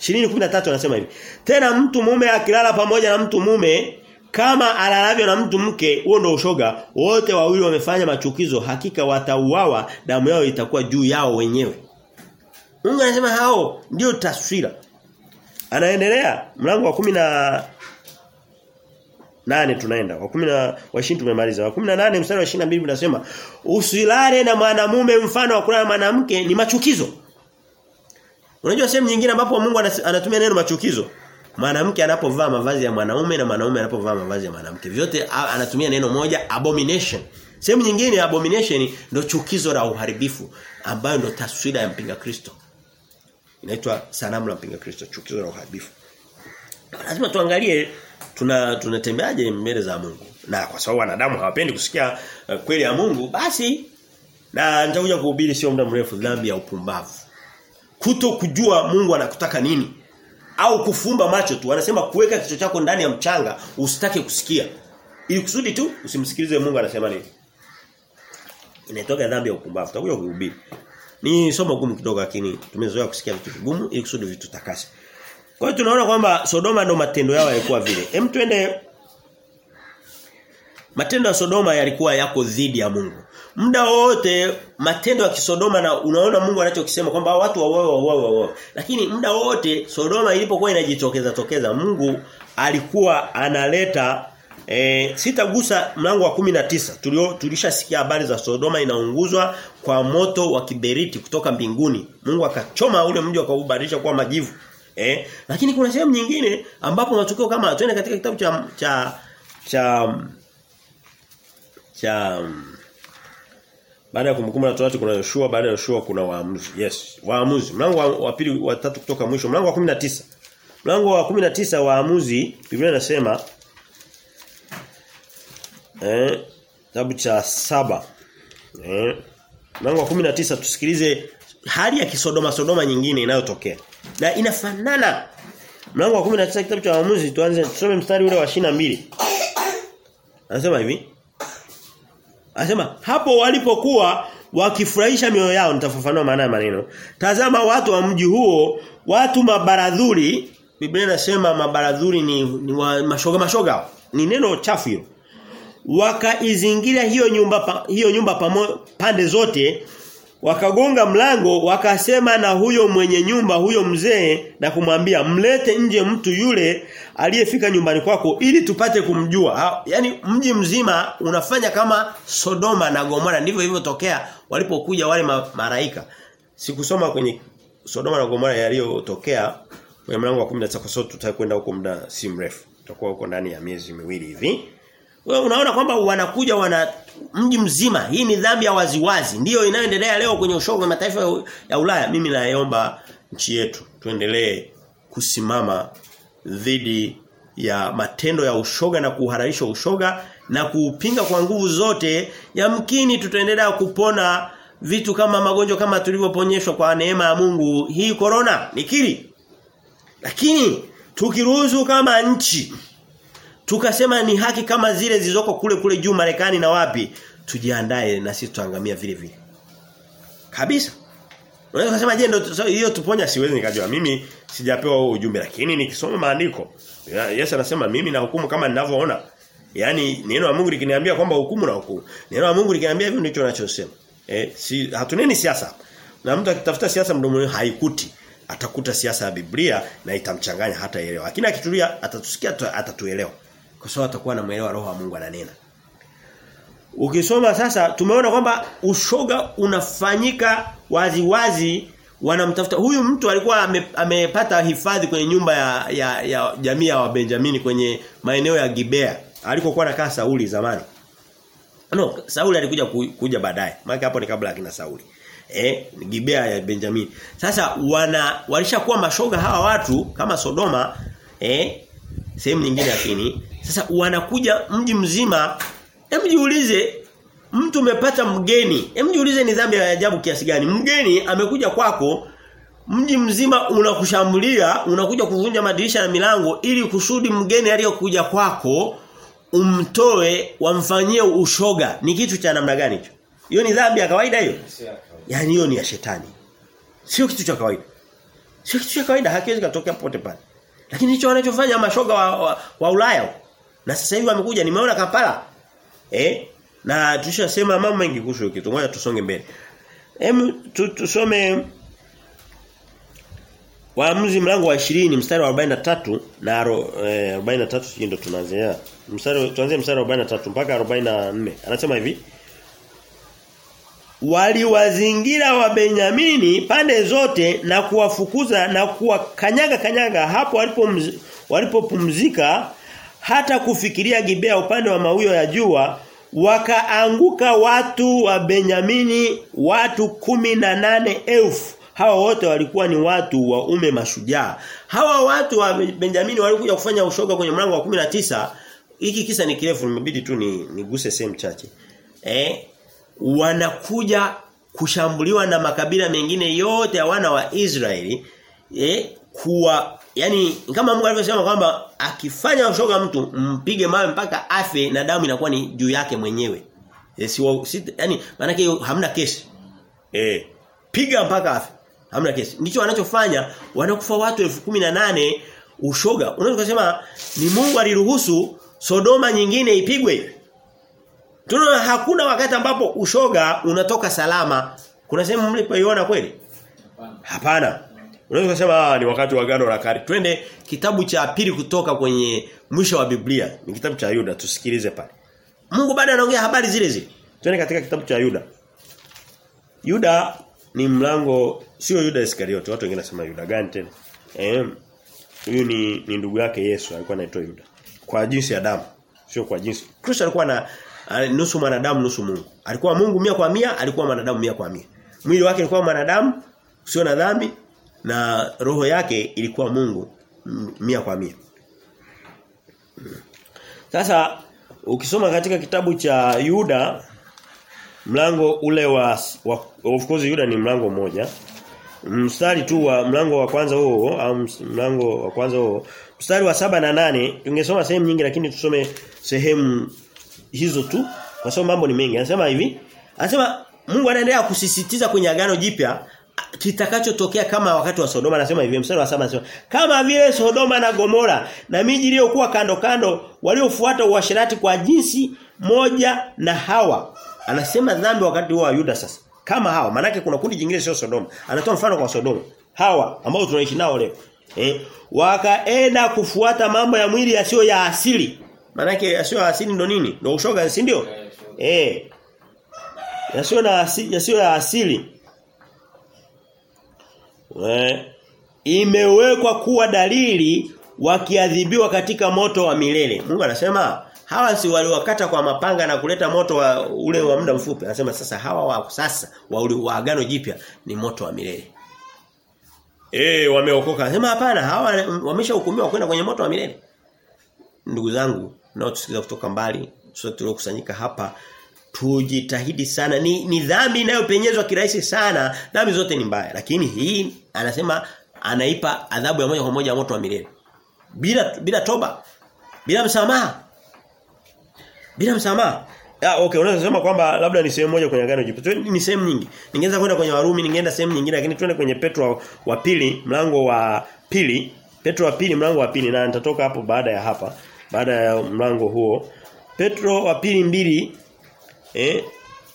20 13 anasema hivi. Tena mtu mume akilala pamoja na mtu mume kama alalavyo na mtu mke huo ndio ushoga wote wawili wamefanya machukizo hakika watauawa damu yao itakuwa juu yao wenyewe. Mungu anasema hao ndio taswira. Anaendelea mlango wa 10 na nane tunaenda. Wa 10 na wa 20 tumemaliza. Wa 18 mstari wa 22 unasema usilale na mwanamume mfano wa kulala na mwanamke ni machukizo. Unajua sehemu nyingine ambapo Mungu anatumia neno machukizo. Mwanamke anapovaa mavazi ya mwanaume na mwanaume anapovaa mavazi ya mwanamke. Vyote anatumia neno moja abomination. Sehemu nyingine abomination ndio chukizo la uharibifu ambayo ndio taswira ya mpinga Kristo. Inaitwa sanamu la mpinga Kristo, chukizo la uharibifu. Lazima tuangalie tuna tunatembeaje mbele za Mungu. Na kwa sababu wanadamu hawapendi kusikia uh, kweli ya Mungu, basi na nitakuja kuhubiri sio muda mrefu dhambi ya upumbavu. Kuto kujua Mungu anakutaka nini au kufumba macho tu. Anasema kuweka kichwa chako ndani ya mchanga usitake kusikia. Ili kusudi tu usimsikilize Mungu anasema nini. Inatoka dhambi ya upumbavu. Tutakuja kuhubiri. Ni somo gumu kidogo lakini tumezoea kusikia vitu vigumu ili kusudi vitu takase. Kwa hiyo tunaona kwamba Sodoma ndo matendo yao yalikuwa vile. Hem twende Matendo ya Sodoma yalikuwa yako dhidi ya Mungu. Muda wote matendo ya Kisodoma na unaona Mungu anachokisema kwamba watu waoe waoe waoe. Lakini muda wote Sodoma ilipokuwa inajitokeza tokeza Mungu alikuwa analeta E, sitagusa mlango wa 19. Tulio tulishasikia habari za Sodoma inaunguzwa kwa moto wa kiberiti kutoka mbinguni. Mungu akachoma ule mji akaubadilisha kuwa majivu. Eh, lakini kuna sehemu nyingine ambapo matukio kama twende katika kitabu cha cha cha cha baada ya kumkumbuka Torati kuna Yoshua baada ya Yoshua kuna waamuzi. Yes, waamuzi. Mlango wa, pili wa tatu kutoka mwisho, mlango wa 19. Mlango wa 19 waamuzi Biblia inasema eh kitabu cha saba eh mlango wa 19 tusikilize hali ya kisodoma sodoma nyingine inayotokea na inafanana. Mlango wa 19 kitabu cha waamuzi tuanze tusome mstari ule wa 22 anasema hivi. Anasema hapo walipokuwa wakifurahisha mioyo yao nitafafanua maana ya maneno. Tazama watu wa mji huo watu mabaradhuri. Biblia inasema mabaradhuri ni, ni wa mashoga mashoga. Ni neno chafu hilo wakaizingira hiyo nyumba pa, hiyo nyumba pamo, pande zote wakagonga mlango wakasema na huyo mwenye nyumba huyo mzee na kumwambia mlete nje mtu yule aliyefika nyumbani kwako ili tupate kumjua. Ha, yani mji mzima unafanya kama Sodoma na Gomora. Ndivyo ilivyotokea walipokuja wale ma, maraika sikusoma kwenye Sodoma na Gomora yaliyotokea kwenye mlango wa 19 kwa sababu tutakwenda huko muda si mrefu. Tutakuwa huko ndani ya miezi miwili hivi wewe unaona kwamba wanakuja wana mji mzima. Hii ni dhambi ya waziwazi. Ndiyo inayoendelea leo kwenye ushoga wa mataifa ya Ulaya. Mimi naomba nchi yetu tuendelee kusimama dhidi ya matendo ya ushoga na kuhararisha ushoga na kuupinga kwa nguvu zote. Yamkini tutaendelea kupona vitu kama magonjwa kama tulivyoponyeshwa kwa neema ya Mungu. Hii corona nikiri. Lakini tukiruhusu kama nchi tukasema ni haki kama zile zilizoko kule kule juu Marekani na wapi? Tujiandae na sisi tutaangamia vile vile. Kabisa. Unaweza kusema je ndio hiyo tuponya siwezi nikajua. Mimi sijapewa huo ujumbe lakini nikisoma maandiko Yesu anasema mimi na hukumu kama ninavyoona. Yani neno la Mungu likiniambia kwamba hukumu na hukumu. Neno la Mungu likiniambia hivi ndicho ninachosema. Eh si hatuneni siasa. Na mtu akitafuta siasa mdomoni haikuti. Atakuta siasa ya Biblia na itamchanganya hata elewa. Lakini akitulia atatusikia atatuelewa kwa sababu atakuwa anamuelewa roho wa Mungu ananena. Ukisoma sasa tumeona kwamba ushoga unafanyika wazi wazi wanamtafuta huyu mtu alikuwa ame, amepata hifadhi kwenye nyumba ya, ya, ya jamii ya Benjamini kwenye maeneo ya Gibea alikokuwa anakaa Sauli zamani. No, Sauli alikuja ku, kuja baadaye. Maana hapo ni kabla akina Sauli. Eh, Gibea ya Benjamini. Sasa wana walishakuwa mashoga hawa watu kama Sodoma eh sehemu nyingine lakini sasa wanakuja mji mzima. Hem jiulize mtu umepata mgeni. Hem jiulize ni dhambi ya ajabu kiasi gani. Mgeni amekuja kwako mji mzima unakushambulia unakuja kuvunja madirisha na milango ili kusudi mgeni aliyokuja kwako umtoe wamfanyie ushoga. Ni kitu cha namna gani hicho? Hiyo ni dhambi ya kawaida hiyo? Yaani hiyo ni ya shetani. Sio kitu cha kawaida. Sio kitu cha kawaida. Hakiwezi kutokea pote pale. Lakini hicho wanachofanya mashoga wa, wa, wa Ulaya. Na sasa hivi wamekuja nimeona Kampala. Eh? Na tulishasema mambo mengi kuhusu kitu. Ngoja tusonge mbele. Hem tusome Waamuzi mlango wa 20 mstari wa 43 na eh, 43 sijui ndo tunaanzia. Mstari tuanzie mstari wa 43 mpaka 44. Anasema hivi. Waliwazingira wa Benyamini pande zote na kuwafukuza na kuwakanyaga kanyaga hapo walipo walipopumzika hata kufikiria Gibea upande wa mawio ya jua wakaanguka watu wa Benyamini watu kumi na nane elfu. Hawa wote walikuwa ni watu wa ume mashujaa. Hawa watu wa Benjamini walikuja kufanya ushoga kwenye mlango wa 19 hiki kisa ni kirefu nimebidi tu ni niguse sehemu chache. Eh wanakuja kushambuliwa na makabila mengine yote ya wana wa Israeli. Eh kuwa yani kama Mungu alivyosema kwamba akifanya ushoga mtu mpige mawe mpaka afe na damu inakuwa ni juu yake mwenyewe. E, si, si yani maana yake hamna kesi. Eh piga mpaka afe. Hamna kesi. Ndicho wanachofanya wanakufa watu elfu nane ushoga. Unaweza kusema ni Mungu aliruhusu Sodoma nyingine ipigwe. Tunaona hakuna wakati ambapo ushoga unatoka salama. Kuna sehemu mlipoiona kweli? Hapana. Unaweza kusema ni wakati wa gano la kale. Twende kitabu cha pili kutoka kwenye mwisho wa Biblia. Ni kitabu cha Yuda tusikilize pale. Mungu bado anaongea habari zile zile. Twende katika kitabu cha Yuda. Yuda ni mlango sio Yuda Iskariote. Watu wengine nasema Yuda gani tena? Eh. Huyu ni, ni ndugu yake Yesu alikuwa anaitwa Yuda. Kwa jinsi ya damu, sio kwa jinsi. Kristo alikuwa na nusu mwanadamu nusu Mungu. Alikuwa Mungu mia kwa mia, alikuwa mwanadamu mia kwa mia. Mwili wake ulikuwa mwanadamu sio na dhambi na roho yake ilikuwa Mungu mia kwa mia. Sasa ukisoma katika kitabu cha Yuda mlango ule wa, wa of course Yuda ni mlango mmoja. Mstari tu wa mlango wa kwanza huo au mlango wa kwanza huo mstari wa saba na nane ungesoma sehemu nyingi lakini tusome sehemu hizo tu kwa sababu mambo ni mengi. Anasema hivi, anasema Mungu anaendelea kusisitiza kwenye agano jipya kitakachotokea kama wakati wa Sodoma anasema hivi mstari wa 7 anasema kama vile Sodoma na Gomora na miji iliyokuwa kando kando waliofuata uasherati kwa jinsi moja na Hawa. Anasema dhambi wakati wa Yuda sasa. Kama hawa manake kuna kundi jingine sio Sodoma. Anatoa mfano kwa Sodoma. Hawa ambao tunaishi nao leo. Eh wakaenda kufuata mambo ya mwili yasiyo ya asili. Manake yasiyo ya asili ndo nini? Ndo ushoga si ndio? Eh yasiyo na asili yasiyo ya asili We, imewekwa kuwa dalili wakiadhibiwa katika moto wa milele. Mungu anasema hawa si waliwakata kwa mapanga na kuleta moto wa ule wa muda mfupi. Anasema sasa hawa wa sasa wa, wa agano jipya ni moto wa milele. Eh wameokoka. Anasema hapana hawa wameshahukumiwa kwenda kwenye moto wa milele. Ndugu zangu nao tusikiza kutoka mbali sote tuliokusanyika hapa tujitahidi sana ni, ni dhambi inayopenyezwa kirahisi sana dhambi zote ni mbaya lakini hii anasema anaipa adhabu ya moja kwa moja moto wa milele bila bila toba bila msamaha bila msamaha Ah okay unaweza kusema kwamba labda ni sehemu moja kwenye agano jipya. Ni sehemu nyingi. Ningeweza kwenda kwenye Warumi, ningeenda sehemu nyingine lakini twende kwenye Petro wa pili, mlango wa pili. Petro wa pili mlango wa pili na nitatoka hapo baada ya hapa. Baada ya mlango huo. Petro wa pili mbili eh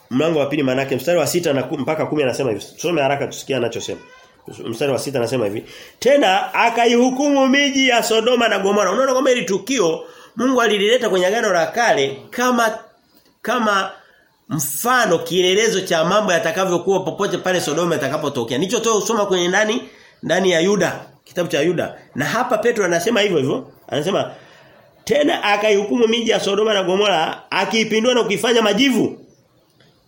mlango wa pili manake mstari wa sita na mpaka kumi anasema hivi. Tusome haraka tusikie anachosema. Mstari wa sita anasema hivi. Tena akaihukumu miji ya Sodoma na Gomora. Unaona kwamba ile tukio Mungu alilileta kwenye agano la kale kama kama mfano kielelezo cha mambo yatakavyokuwa popote pale Sodoma itakapotokea. Nicho toa usoma kwenye ndani ndani ya Yuda, kitabu cha Yuda. Na hapa Petro anasema hivyo hivyo. Anasema tena akaihukumu miji ya Sodoma na Gomora akiipindua na kuifanya majivu.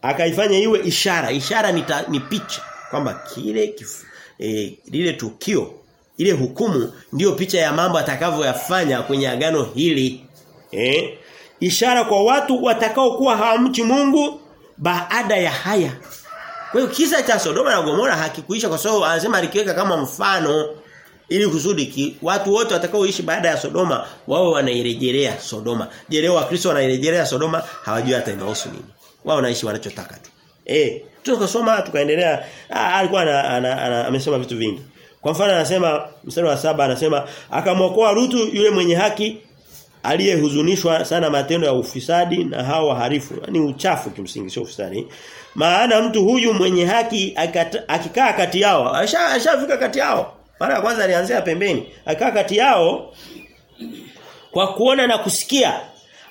Akaifanya iwe ishara. Ishara ni, ta, ni picha kwamba kile kif, e, lile tukio ile hukumu ndiyo picha ya mambo atakavyoyafanya kwenye agano hili. Eh? Ishara kwa watu watakao kuwa hawamchi Mungu baada ya haya. Kwa hiyo kisa cha Sodoma na Gomora hakikuisha kwa sababu anasema alikiweka kama mfano ili kusudi ki, watu wote watakaoishi baada ya Sodoma wao wanairejelea Sodoma. Je, leo Wakristo wanairejelea Sodoma hawajui hata inahusu nini. Wao wanaishi wanachotaka tu. Eh, tukasoma tukaendelea alikuwa ana, ana, ana, amesema vitu vingi. Kwa mfano anasema mstari wa saba anasema akamwokoa Rutu yule mwenye haki aliyehuzunishwa sana matendo ya ufisadi na hao waharifu. Ni uchafu kimsingi sio ufisadi. Maana mtu huyu mwenye haki akikaa kati yao, ashafika kati yao. Mara ya kwanza alianzia pembeni, akaa kati yao kwa kuona na kusikia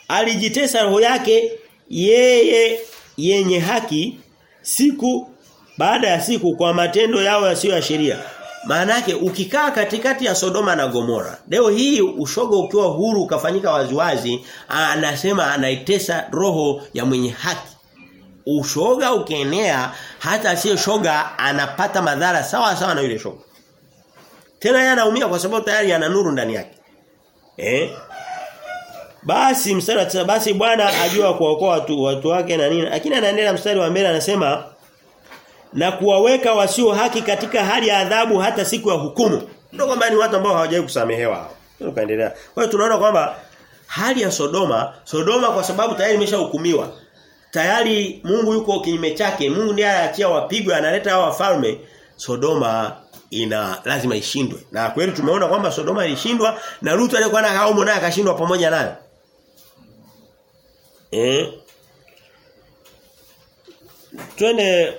alijitesa roho yake yeye yenye haki siku baada ya siku kwa matendo yao yasiyo ya sheria. Maana yake ukikaa katikati ya Sodoma na Gomora, leo hii ushoga ukiwa huru ukafanyika waziwazi, anasema anaitesa roho ya mwenye haki. Ushoga ukienea hata asiye shoga anapata madhara sawa sawa na yule shoga. Tena yeye anaumia kwa sababu tayari ana nuru ndani yake. Eh? Basi tisa, basi Bwana ajua kuwaokoa watu, watu wake na nini. Lakini anaendelea mstari wa mbele anasema na kuwaweka wasio haki katika hali ya adhabu hata siku ya hukumu. Ndio kwamba ni watu ambao hawajawahi kusamehewa hao. Tukaendelea. Kwa hiyo tunaona kwamba hali ya Sodoma, Sodoma kwa sababu tayari imeshahukumiwa. Tayari Mungu yuko kinyume chake. Mungu ndiye anaachia wapigwe, analeta hao wafalme. Sodoma ina lazima ishindwe. Na kweli tumeona kwamba Sodoma ilishindwa na Lutu alikuwa na kaumo naye akashindwa pamoja nayo. Eh? Twende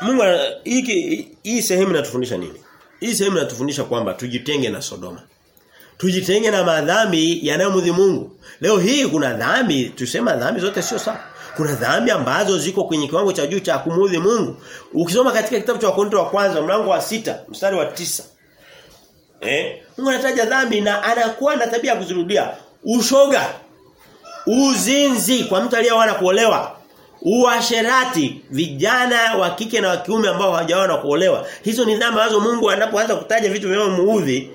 Mungu hiki hii sehemu inatufundisha nini? Hii sehemu inatufundisha kwamba tujitenge na Sodoma. Tujitenge na madhambi yanayomudhi Mungu. Leo hii kuna dhambi, tusema dhambi zote sio sawa. Kuna dhambi ambazo ziko kwenye kiwango cha juu cha kumudhi Mungu. Ukisoma katika kitabu cha Wakorintho wa kwanza mlango wa sita mstari wa tisa Eh? Mungu anataja dhambi na anakuwa na tabia ya kuzirudia. Ushoga. Uzinzi kwa mtu aliyewana kuolewa. Uasherati vijana wa kike na wa kiume ambao hawajaona kuolewa. Hizo ni dhambi ambazo Mungu anapoanza kutaja vitu vinavyomuudhi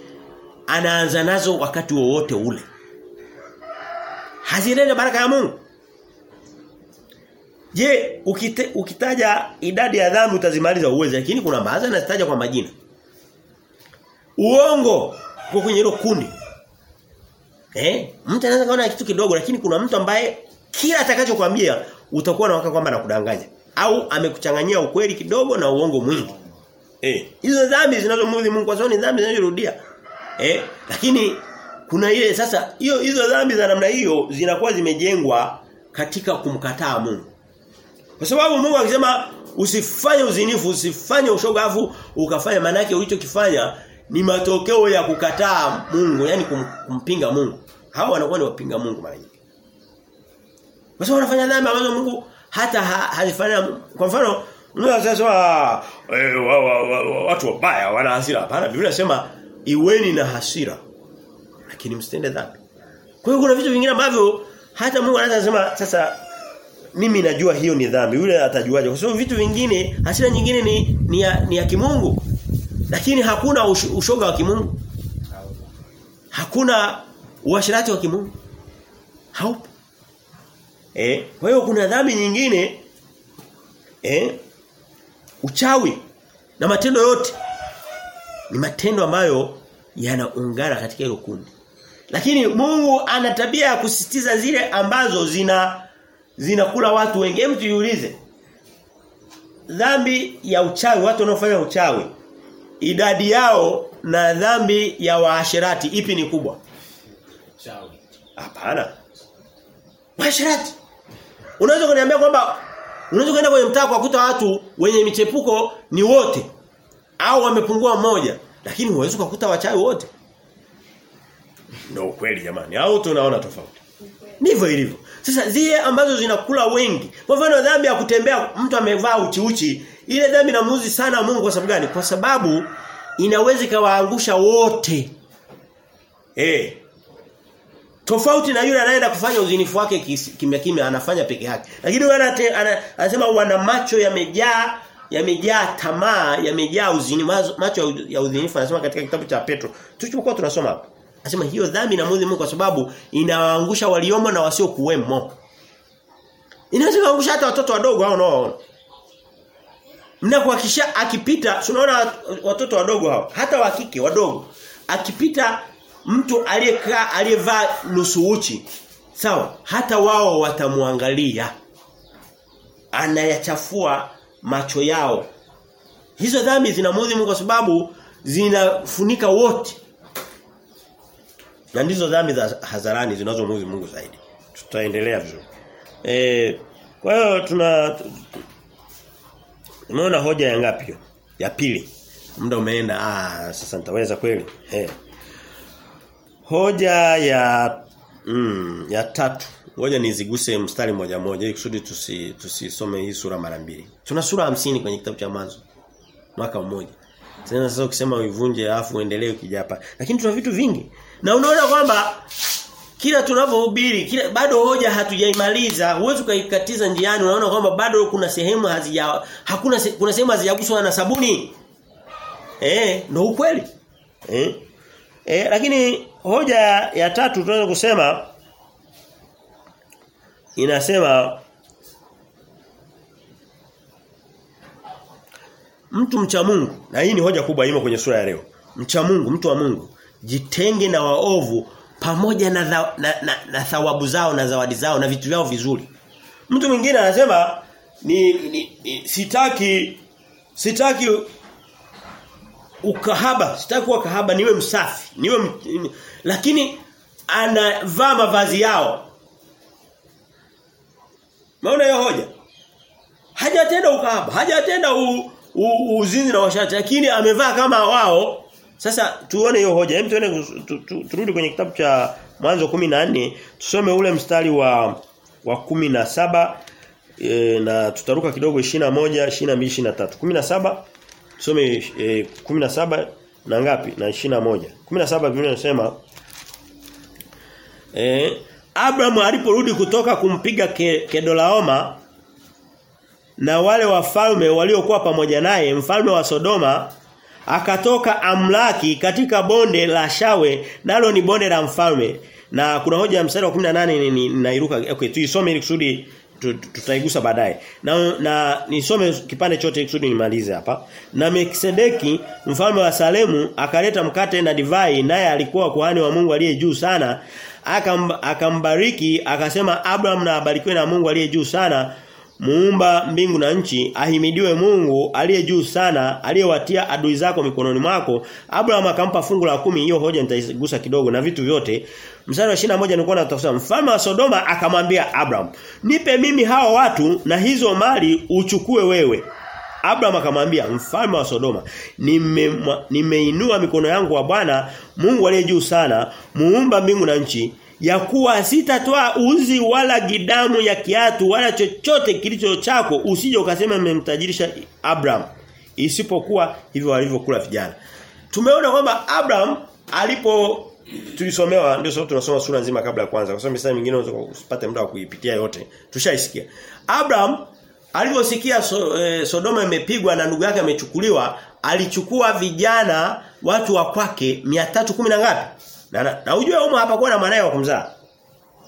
anaanza nazo wakati wowote ule. Hazilete baraka ya Mungu. Je, ukite, ukitaja idadi ya dhambi utazimaliza uweze lakini kuna baadhi anazitaja kwa majina. Uongo kwa kwenye hilo kundi. Eh? Mtu anaweza kaona kitu kidogo lakini kuna mtu ambaye kila atakachokuambia utakuwa na waka kwamba anakudanganya au amekuchanganyia ukweli kidogo na uongo mwingi. Eh, hizo dhambi zinazomudhi Mungu kwa sababu ni dhambi zinazorudia. Eh, lakini kuna ile sasa hiyo hizo dhambi za namna hiyo zinakuwa zimejengwa katika kumkataa Mungu. Kwa sababu Mungu akisema usifanye uzinifu, usifanye ushogavu, ukafanya maana yake ulichokifanya ni matokeo ya kukataa Mungu, yani kum, kumpinga Mungu. Hao wanakuwa ni wapinga Mungu mara nyingi. Kwa sababu wanafanya dhambi ambazo Mungu hata ha, hazifanya kwa mfano unaweza kusema eh, wa, wa, wa, watu wabaya wana hasira. Hapana, Biblia inasema iweni na hasira lakini msitende dhambi. Kwa hiyo kuna vitu vingine ambavyo hata Mungu anaweza kusema sasa mimi najua hiyo ni dhambi. Yule atajuaje? Kwa sababu vitu vingine hasira nyingine ni ni ya, ni ya kimungu. Lakini hakuna ush, ushoga wa kimungu. Hakuna uasherati wa kimungu. Haupo. Eh, kwa hiyo kuna dhambi nyingine eh uchawi na matendo yote ni matendo ambayo yanaungana katika hilo kundi. Lakini Mungu ana tabia ya kusisitiza zile ambazo zina zinakula watu wengi. Hebu tujiulize. Dhambi ya uchawi, watu wanaofanya uchawi, idadi yao na dhambi ya waasherati ipi ni kubwa? Uchawi. Hapana. Waasherati. Unaweza kuniambia kwamba unaweza kwenda kwenye mtaa kukuta watu wenye michepuko ni wote au wamepungua mmoja, lakini huwezi kukuta wachawi wote. Ndio kweli jamani. Au tunaona tofauti. Ndivyo ilivyo. Sasa zile ambazo zinakula wengi. Kwa mfano dhambi ya kutembea mtu amevaa uchi uchi, ile dhambi inamuuzi sana Mungu kwa sababu gani? Kwa sababu inaweza ikawaangusha wote. Eh. Tofauti na yule anaenda kufanya uzinifu wake kimya kimya anafanya peke yake. Lakini yule anasema wana macho yamejaa yamejaa tamaa, yamejaa uzini macho ya uzinifu anasema katika kitabu cha Petro. Tulichokuwa tunasoma hapa. Anasema hiyo dhambi inamudhi Mungu kwa sababu inawaangusha waliomo na wasio kuwemo. Inaweza kuangusha hata watoto wadogo hao unaoona. Mnakuhakisha akipita, tunaona watoto wadogo hao, hata wa kike wadogo. Akipita mtu aliyekaa aliyevaa nusu uchi, sawa? Hata wao watamwangalia. Anayachafua macho yao. Hizo dhambi zinamudhi Mungu kwa sababu zinafunika wote. Na ndizo dhambi za hadharani zinazomudhi Mungu zaidi. Tutaendelea vizuri. Eh kwa hiyo tuna tumeona hoja ya ngapi hiyo? Ya pili. Muda umeenda. Ah, sasa nitaweza kweli. Eh. Hoja ya mm, ya tatu. Ngoja niziguse mstari moja moja ili kusudi tusi tusisome hii sura mara mbili. Tuna sura hamsini kwenye kitabu cha mwanzo. Mwaka mmoja. Tena sasa ukisema uivunje alafu uendelee ukijapa. Lakini tuna vitu vingi. Na unaona kwamba kila tunavyohubiri kila bado hoja hatujaimaliza. Huwezi ukaikatiza njiani unaona kwamba bado kuna sehemu hazija hakuna se, kuna sehemu hazijaguswa na sabuni. Eh ndio ukweli. Eh eh lakini hoja ya tatu tunaweza kusema inasema mtu mcha Mungu na hii ni hoja kubwa imo kwenye sura ya leo. Mcha Mungu mtu wa Mungu jitenge na waovu pamoja na, tha, na, na, na thawabu zao na zawadi zao na vitu vyao vizuri. Mtu mwingine anasema ni, ni, ni sitaki sitaki ukahaba, sitaki kuwa kahaba niwe msafi, niwe ni, lakini anavaa mavazi yao. Maana hiyo hoja. Hajatenda ukahaba, hajatenda uzinzi na washati lakini amevaa kama wao sasa tuone hiyo hoja. Hem tuone turudi kwenye kitabu cha Mwanzo 14 tusome ule mstari wa wa 17 e, na tutaruka kidogo 21 22 23. 17 tusome e, 17 na ngapi? Na 21. 17 Biblia inasema eh Abraham aliporudi kutoka kumpiga ke, Kedolaoma na wale wafalme waliokuwa pamoja naye mfalme wa Sodoma akatoka amlaki katika bonde la Shawe nalo ni bonde la mfalme. Na kuna hoja ya mstari wa 18 ninairuka okay tuisome ili kusudi tutaigusa baadaye. Na, na nisome kipande chote kusudi nimalize hapa. Na Melkisedeki mfalme wa Salemu akaleta mkate na divai naye alikuwa kuhani wa Mungu aliye juu sana. Akam, akambariki akasema Abraham na abarikiwe na Mungu aliye juu sana muumba mbingu na nchi ahimidiwe Mungu aliye juu sana aliyewatia adui zako mikononi mwako. Abraham akampa fungu la kumi hiyo hoja nitaigusa kidogo na vitu vyote. Mstari wa 21 nilikuwa natafuta mfalme wa Sodoma akamwambia Abraham nipe mimi hao watu na hizo mali uchukue wewe. Abraham akamwambia mfalme wa Sodoma nimeinua nime mikono yangu wa Bwana Mungu aliye juu sana muumba mbingu na nchi ya kuwa sitatoa uzi wala gidamu ya kiatu wala chochote kilicho chako usije ukasema mmemtajirisha Abraham. Isipokuwa hivyo walivyokula vijana. Tumeona kwamba Abraham alipo tulisomewa ndio sababu tunasoma sura nzima kabla ya kwanza kwa sababu mistari mingine unaweza usipate muda wa kuipitia yote. Tushaisikia. Abraham aliposikia so, eh, Sodoma imepigwa na ndugu yake amechukuliwa alichukua vijana watu wa kwake 310 na ngapi na, na, na ujue umo hapa kwa na mwanae wa kumzaa.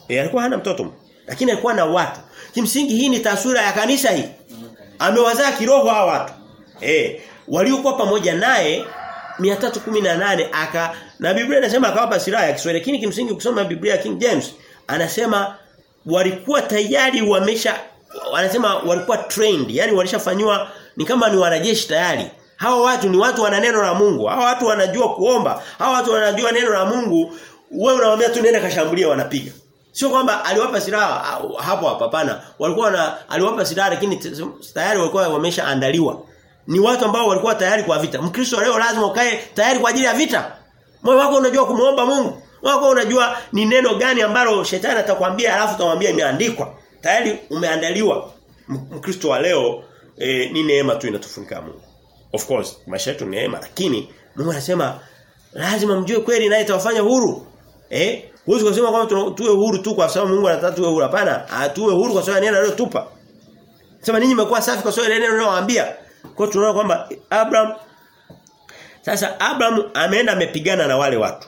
E, alikuwa hana mtoto. Lakini alikuwa na watu. Kimsingi hii ni taswira ya kanisa hii. Amewazaa kiroho hawa watu. Eh, waliokuwa pamoja naye 318 aka na Biblia inasema akawapa silaha ya Kiswahili lakini kimsingi ukisoma Biblia King James anasema walikuwa tayari wamesha wanasema walikuwa trained yani walishafanywa ni kama ni wanajeshi tayari Hawa watu ni watu wana neno la Mungu. Hawa watu wanajua kuomba. Hawa watu wanajua neno la Mungu. Wewe unawaambia tu nenda kashambulia wanapiga. Sio kwamba aliwapa silaha hapo hapa hapana. Walikuwa na aliwapa silaha lakini tayari walikuwa wameshaandaliwa. Ni watu ambao walikuwa tayari kwa vita. Mkristo leo lazima ukae tayari kwa ajili ya vita. Moyo wako unajua kumuomba Mungu. Wako unajua ni neno gani ambalo shetani atakwambia alafu utamwambia imeandikwa. Tayari umeandaliwa. Mkristo wa leo e, ni neema tu inatufunika Mungu. Of course, maisha yetu neema lakini Mungu anasema lazima mjue kweli naye itawafanya huru. Eh? Huwezi kusema kwamba tuwe huru tu kwa sababu Mungu anataka tuwe huru hapana. Tuwe huru kwa sababu neno alilotupa. Sema ninyi mmekuwa safi kwa sababu neno alilowaambia. Kwa hiyo tunaona kwamba Abraham sasa Abraham ameenda amepigana na wale watu.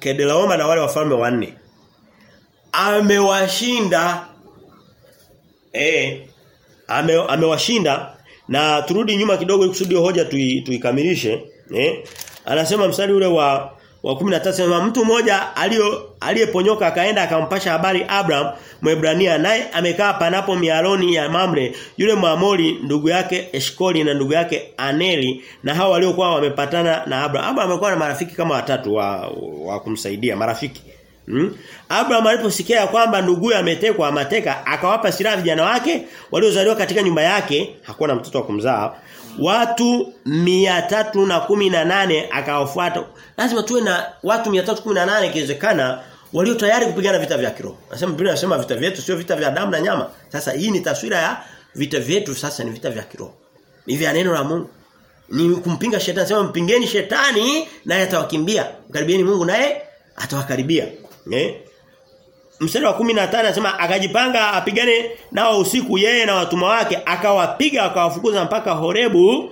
Kedelaoma ke, na wale wafalme wanne. Amewashinda eh ame, amewashinda na turudi nyuma kidogo kusudi hoja tuikamilishe tui eh? Anasema mstari ule wa wa 13 sema mtu mmoja alio aliyeponyoka akaenda akampasha habari Abraham Mwebrania naye amekaa panapo mialoni ya Mamre yule Mwamori ndugu yake Eshkoli na ndugu yake Aneli na hao waliokuwa wamepatana na Abraham. Abraham amekuwa na marafiki kama watatu wa, wa kumsaidia marafiki Hmm? Abraham aliposikia ya kwamba nduguye ametekwa mateka akawapa silaha vijana wake waliozaliwa katika nyumba yake hakuwa na mtoto wa kumzaa watu 318 akawafuata. Lazima tuwe na watu 318 ikiwezekana walio tayari kupigana vita vya kiroho. Nasema Biblia inasema vita vyetu sio vita vya damu na nyama. Sasa hii ni taswira ya vita vyetu sasa ni vita vya kiroho. Ni vya neno la Mungu. Ni kumpinga shetani. Sema mpingeni shetani naye atawakimbia. Mkaribieni Mungu naye atawakaribia. Eh? Mstari wa 15 anasema akajipanga apigane nao usiku yeye na watumwa wake akawapiga akawafukuza mpaka Horebu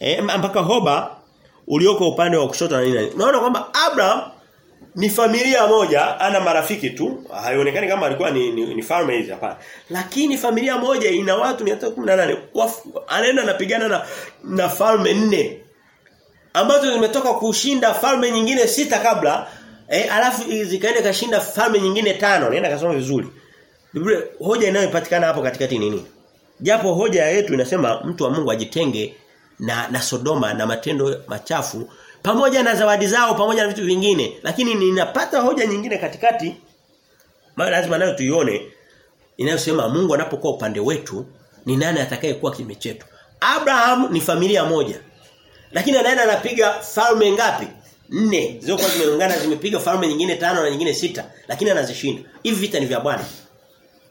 eh, mpaka Hoba ulioko upande wa kushoto na nini. Unaona kwamba Abraham ni familia moja ana marafiki tu haionekani kama alikuwa ni, ni, ni farmers hapana lakini familia moja ina watu 118 anaenda anapigana na na falme nne ambazo zimetoka kushinda falme nyingine sita kabla eh alafu zikaenda kashinda falme nyingine tano. Nenda kasoma vizuri. Biblia hoja inayopatikana hapo katikati nini? Japo hoja yetu inasema mtu wa Mungu ajitenge na na Sodoma na matendo machafu pamoja na zawadi zao pamoja na vitu vingine. Lakini ninapata hoja nyingine katikati maana lazima nayo tuione inayosema Mungu anapokuwa upande wetu ni nani atakayekuwa kimechetu. chetu? Abraham ni familia moja. Lakini anaenda anapiga falme ngapi nne zilizokuwa zimeungana zimepiga falme nyingine tano na nyingine sita lakini anazishinda hivi vita ni vya Bwana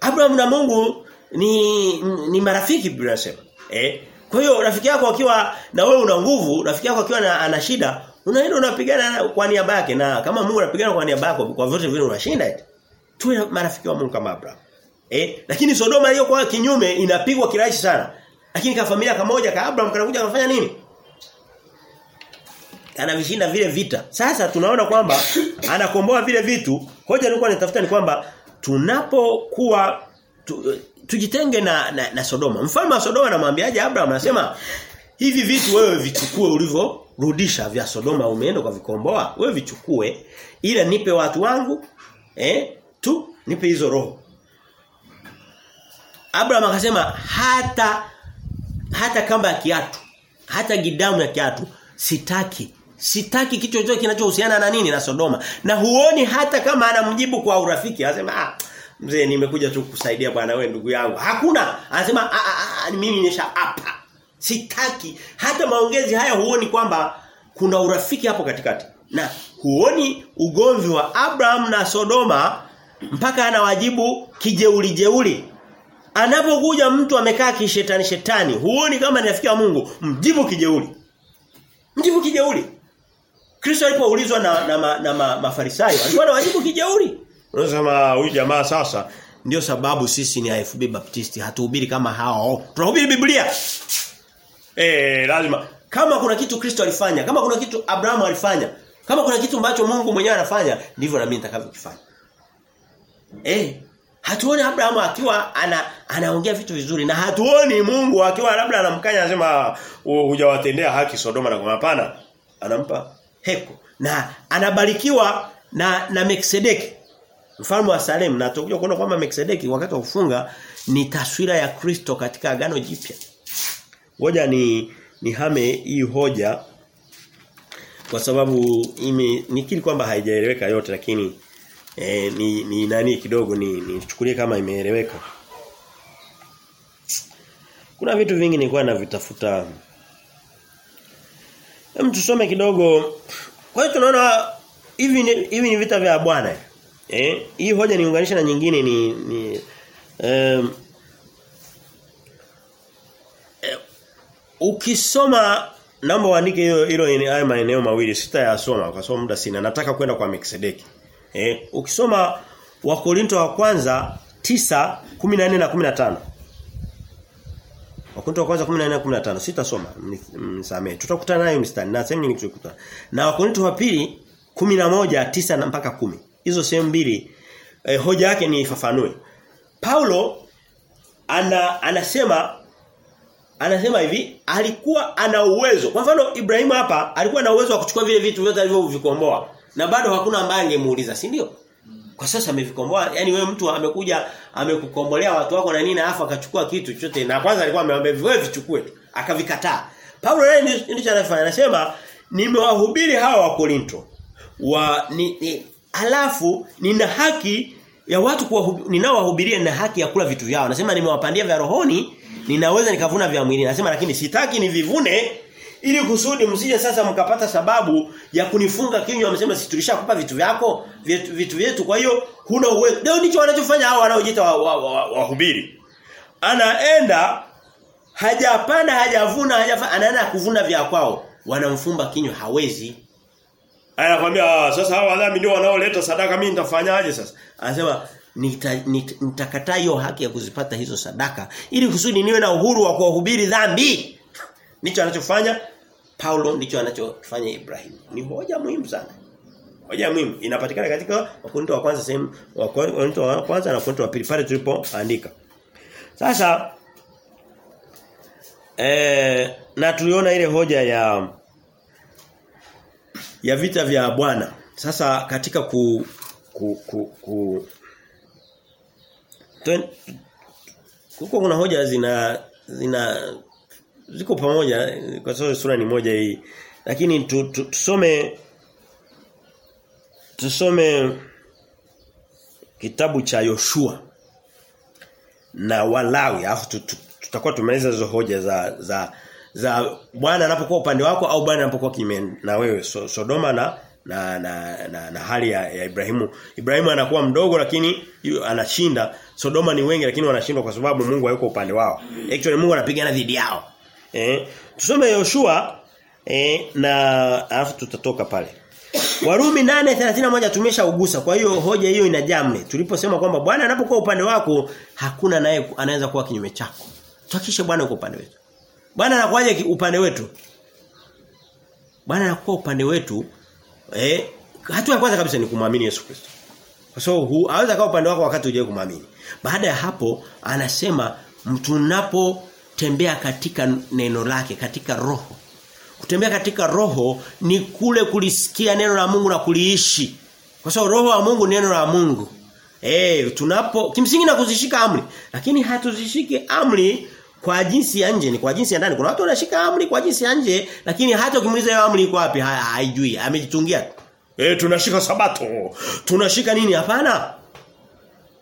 Abraham na Mungu ni ni marafiki Biblia inasema eh kwa hiyo rafiki yako akiwa na wewe una nguvu, rafiki yako akiwa na, ana shida, unaenda unapigana kwa niaba yake na kama Mungu anapigana kwa niaba yako kwa vyote vile unashinda eti. Tuwe marafiki wa Mungu kama Abraham. Eh, lakini Sodoma hiyo kwa kinyume inapigwa kirahisi sana. Lakini ka familia kamoja ka Abraham kanakuja kufanya nini? Anavishinda vile vita. Sasa tunaona kwamba (coughs) anakomboa vile vitu. Hoja nilikuwa nitafuta ni kwamba tunapokuwa tu, tujitenge na, na, na Sodoma. Mfalme wa Sodoma anamwambiaje Abraham anasema hivi vitu wewe vichukue ulivyo rudisha vya Sodoma umeenda kwa vikomboa wewe vichukue ila nipe watu wangu eh tu nipe hizo roho. Abraham akasema hata hata kamba ya kiatu hata gidamu ya kiatu sitaki sitaki kitu chochote kinachohusiana na nini na Sodoma na huoni hata kama anamjibu kwa urafiki anasema ah mzee nimekuja tu kusaidia bwana wewe ndugu yangu. Hakuna. Anasema ah, ah, a, mimi nimesha hapa. Sitaki. Hata maongezi haya huoni kwamba kuna urafiki hapo katikati. Na huoni ugomvi wa Abraham na Sodoma mpaka anawajibu kijeuli jeuli. Anapokuja mtu amekaa kishetani shetani, huoni kama ni rafiki wa Mungu, mjibu kijeuli. Mjibu kijeuli. Kristo alipoulizwa na na, na, na ma, mafarisayo, alikuwa na wajibu kijauri. Unasema huyu jamaa sasa ndio sababu sisi ni AFB Baptisti hatuhubiri kama hao. Tunahubiri Biblia. Eh lazima kama kuna kitu Kristo alifanya, kama kuna kitu Abrahamu alifanya, kama kuna kitu ambacho Mungu mwenyewe anafanya, ndivyo na mimi nitakavyokifanya. Eh hatuoni Abrahamu akiwa ana anaongea vitu vizuri na hatuoni Mungu akiwa labda anamkanya anasema hujawatendea haki Sodoma na Gomora hapana. Anampa heko na anabarikiwa na na Melkisedeki Mfalme wa Salem na tutakuja kuona kwamba Melkisedeki wakati wa kufunga ni taswira ya Kristo katika agano jipya. Ngoja ni ni hame hii hoja kwa sababu ime nikiri kwamba haijaeleweka yote lakini eh, ni, ni nani kidogo ni nichukulie kama imeeleweka. Kuna vitu vingi nilikuwa navitafuta. Hem tusome kidogo. Kwa hiyo tunaona hivi ni, hivi ni vita vya Bwana. Eh, hii hoja niunganisha na nyingine ni ni um, eh, ukisoma namba uandike hiyo hilo haya maeneo mawili sitayasoma kwa sababu muda sina. Nataka kwenda kwa Melkisedeki eh? Ukisoma Wakorinto wa kwanza 9 14 na 15 Wakorinto wa kwanza 14:15 sitasoma msamee tutakutana nayo mstari na sehemu nyingine tutakutana na Wakorintho wa pili 11 9 na mpaka 10 hizo sehemu mbili eh, hoja yake ni ifafanue. Paulo ana anasema anasema hivi alikuwa ana uwezo. Kwa mfano Ibrahimu hapa alikuwa na uwezo wa kuchukua vile vitu vyote alivyovikomboa na bado hakuna ambaye angemuuliza, si ndio? Kwa sasa amevikomboa, yani wewe mtu amekuja amekukombolea watu wako na nini afa akachukua kitu chochote na kwanza alikuwa amewaambia wewe vichukue akavikataa. Paulo yeye ndicho anafanya anasema nimewahubiri hawa wa Korinto wa ni, ni Alafu nina haki ya watu ninaowahubiria na haki ya kula vitu vyao. Anasema nimewapandia vya rohoni ninaweza nikavuna vya mwili. Anasema lakini sitaki nivivune ili kusudi msije sasa mkapata sababu ya kunifunga kinywa amesema si tulishakupa vitu vyako vitu, vitu vyetu. Kwa hiyo huna uwezo leo ndicho wanachofanya hao wanaojiita wahubiri wa, wa, wa, wa anaenda hajapanda hajavuna hajafanya anaenda kuvuna vya kwao. Wanamfumba kinywa hawezi. Anakuambia sasa hao wadhambi ndio wanaoleta sadaka mimi nitafanyaje sasa? Anasema nitakataa nita, nita hiyo haki ya kuzipata hizo sadaka ili kusudi niwe na uhuru wa kuwahubiri dhambi. Ndicho anachofanya Paulo ndicho anachofanya Ibrahim. Ni hoja muhimu sana. Hoja muhimu inapatikana katika Wakorintho wa kwanza sehemu Wakorintho wa kwanza na Wakorintho wa pili pale tulipoandika. Sasa eh na tuliona ile hoja ya ya vita vya Bwana. Sasa katika ku ku ku, ku tuen, kuko kuna hoja zina zina ziko pamoja kwa sababu sura ni moja hii lakini tu, tu, tusome tusome kitabu cha Yoshua na Walawi alafu tutakuwa tumaliza hizo hoja za za za Bwana anapokuwa upande wako au Bwana anapokuwa kinyume na wewe so, Sodoma na na na, na, na hali ya, ya Ibrahimu. Ibrahimu anakuwa mdogo lakini yu, anashinda. Sodoma ni wengi lakini wanashindwa kwa sababu Mungu hayuko upande wao. Actually Mungu anapigana dhidi yao. Eh, tusome Yoshua eh, na alafu tutatoka pale. Warumi 8:31 tumeshaugusa. Kwa hiyo hoja hiyo ina jamle. Tuliposema kwamba Bwana anapokuwa upande wako, hakuna naye anaweza kuwa kinyume chako. Tuhakishe Bwana yuko upande wetu. Bwana anakuja upande wetu? Bwana anakuwa upande wetu eh hatua ya kwanza kabisa ni kumwamini Yesu Kristo. Kwa sababu so, hawezi kuwa upande wako wakati hujawahi kumwamini. Baada ya hapo anasema tunapo tembea katika neno lake katika roho. Kutembea katika roho ni kule kulisikia neno la Mungu na kuliishi. Kwa sababu roho wa Mungu neno la Mungu. Eh tunapo kimsingi na kuzishika amri lakini hatuzishiki amri kwa jinsi ya nje ni kwa jinsi ya ndani. Kuna watu wanashika amri kwa jinsi ya nje lakini hata ukimuuliza hiyo amri iko wapi haijui amejitungia eh tunashika sabato. Tunashika nini? Hapana.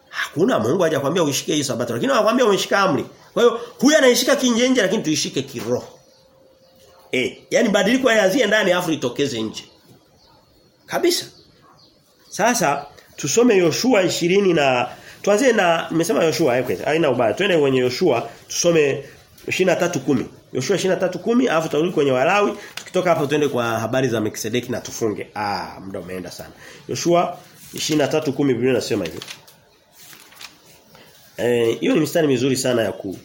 Hakuna Mungu hajakwambia uishike hii sabato lakini anakuambia umeshika amri kwa hiyo huyu anaishika kinjenje lakini tuishike kiroho. Eh, yani badiliko yaanzie ndani afu litokeze nje. Kabisa. Sasa tusome Yoshua 20 na tuanzie na nimesema Yoshua eh haina ubaya. Twende kwenye Yoshua tusome 23:10. Yoshua 23:10 alafu tutarudi kwenye Walawi. Tukitoka hapo twende kwa habari za Melkisedeki na tufunge. Ah, muda umeenda sana. Yoshua 23:10 Biblia inasema hivi. Eh, e, ni mistari mizuri sana ya ku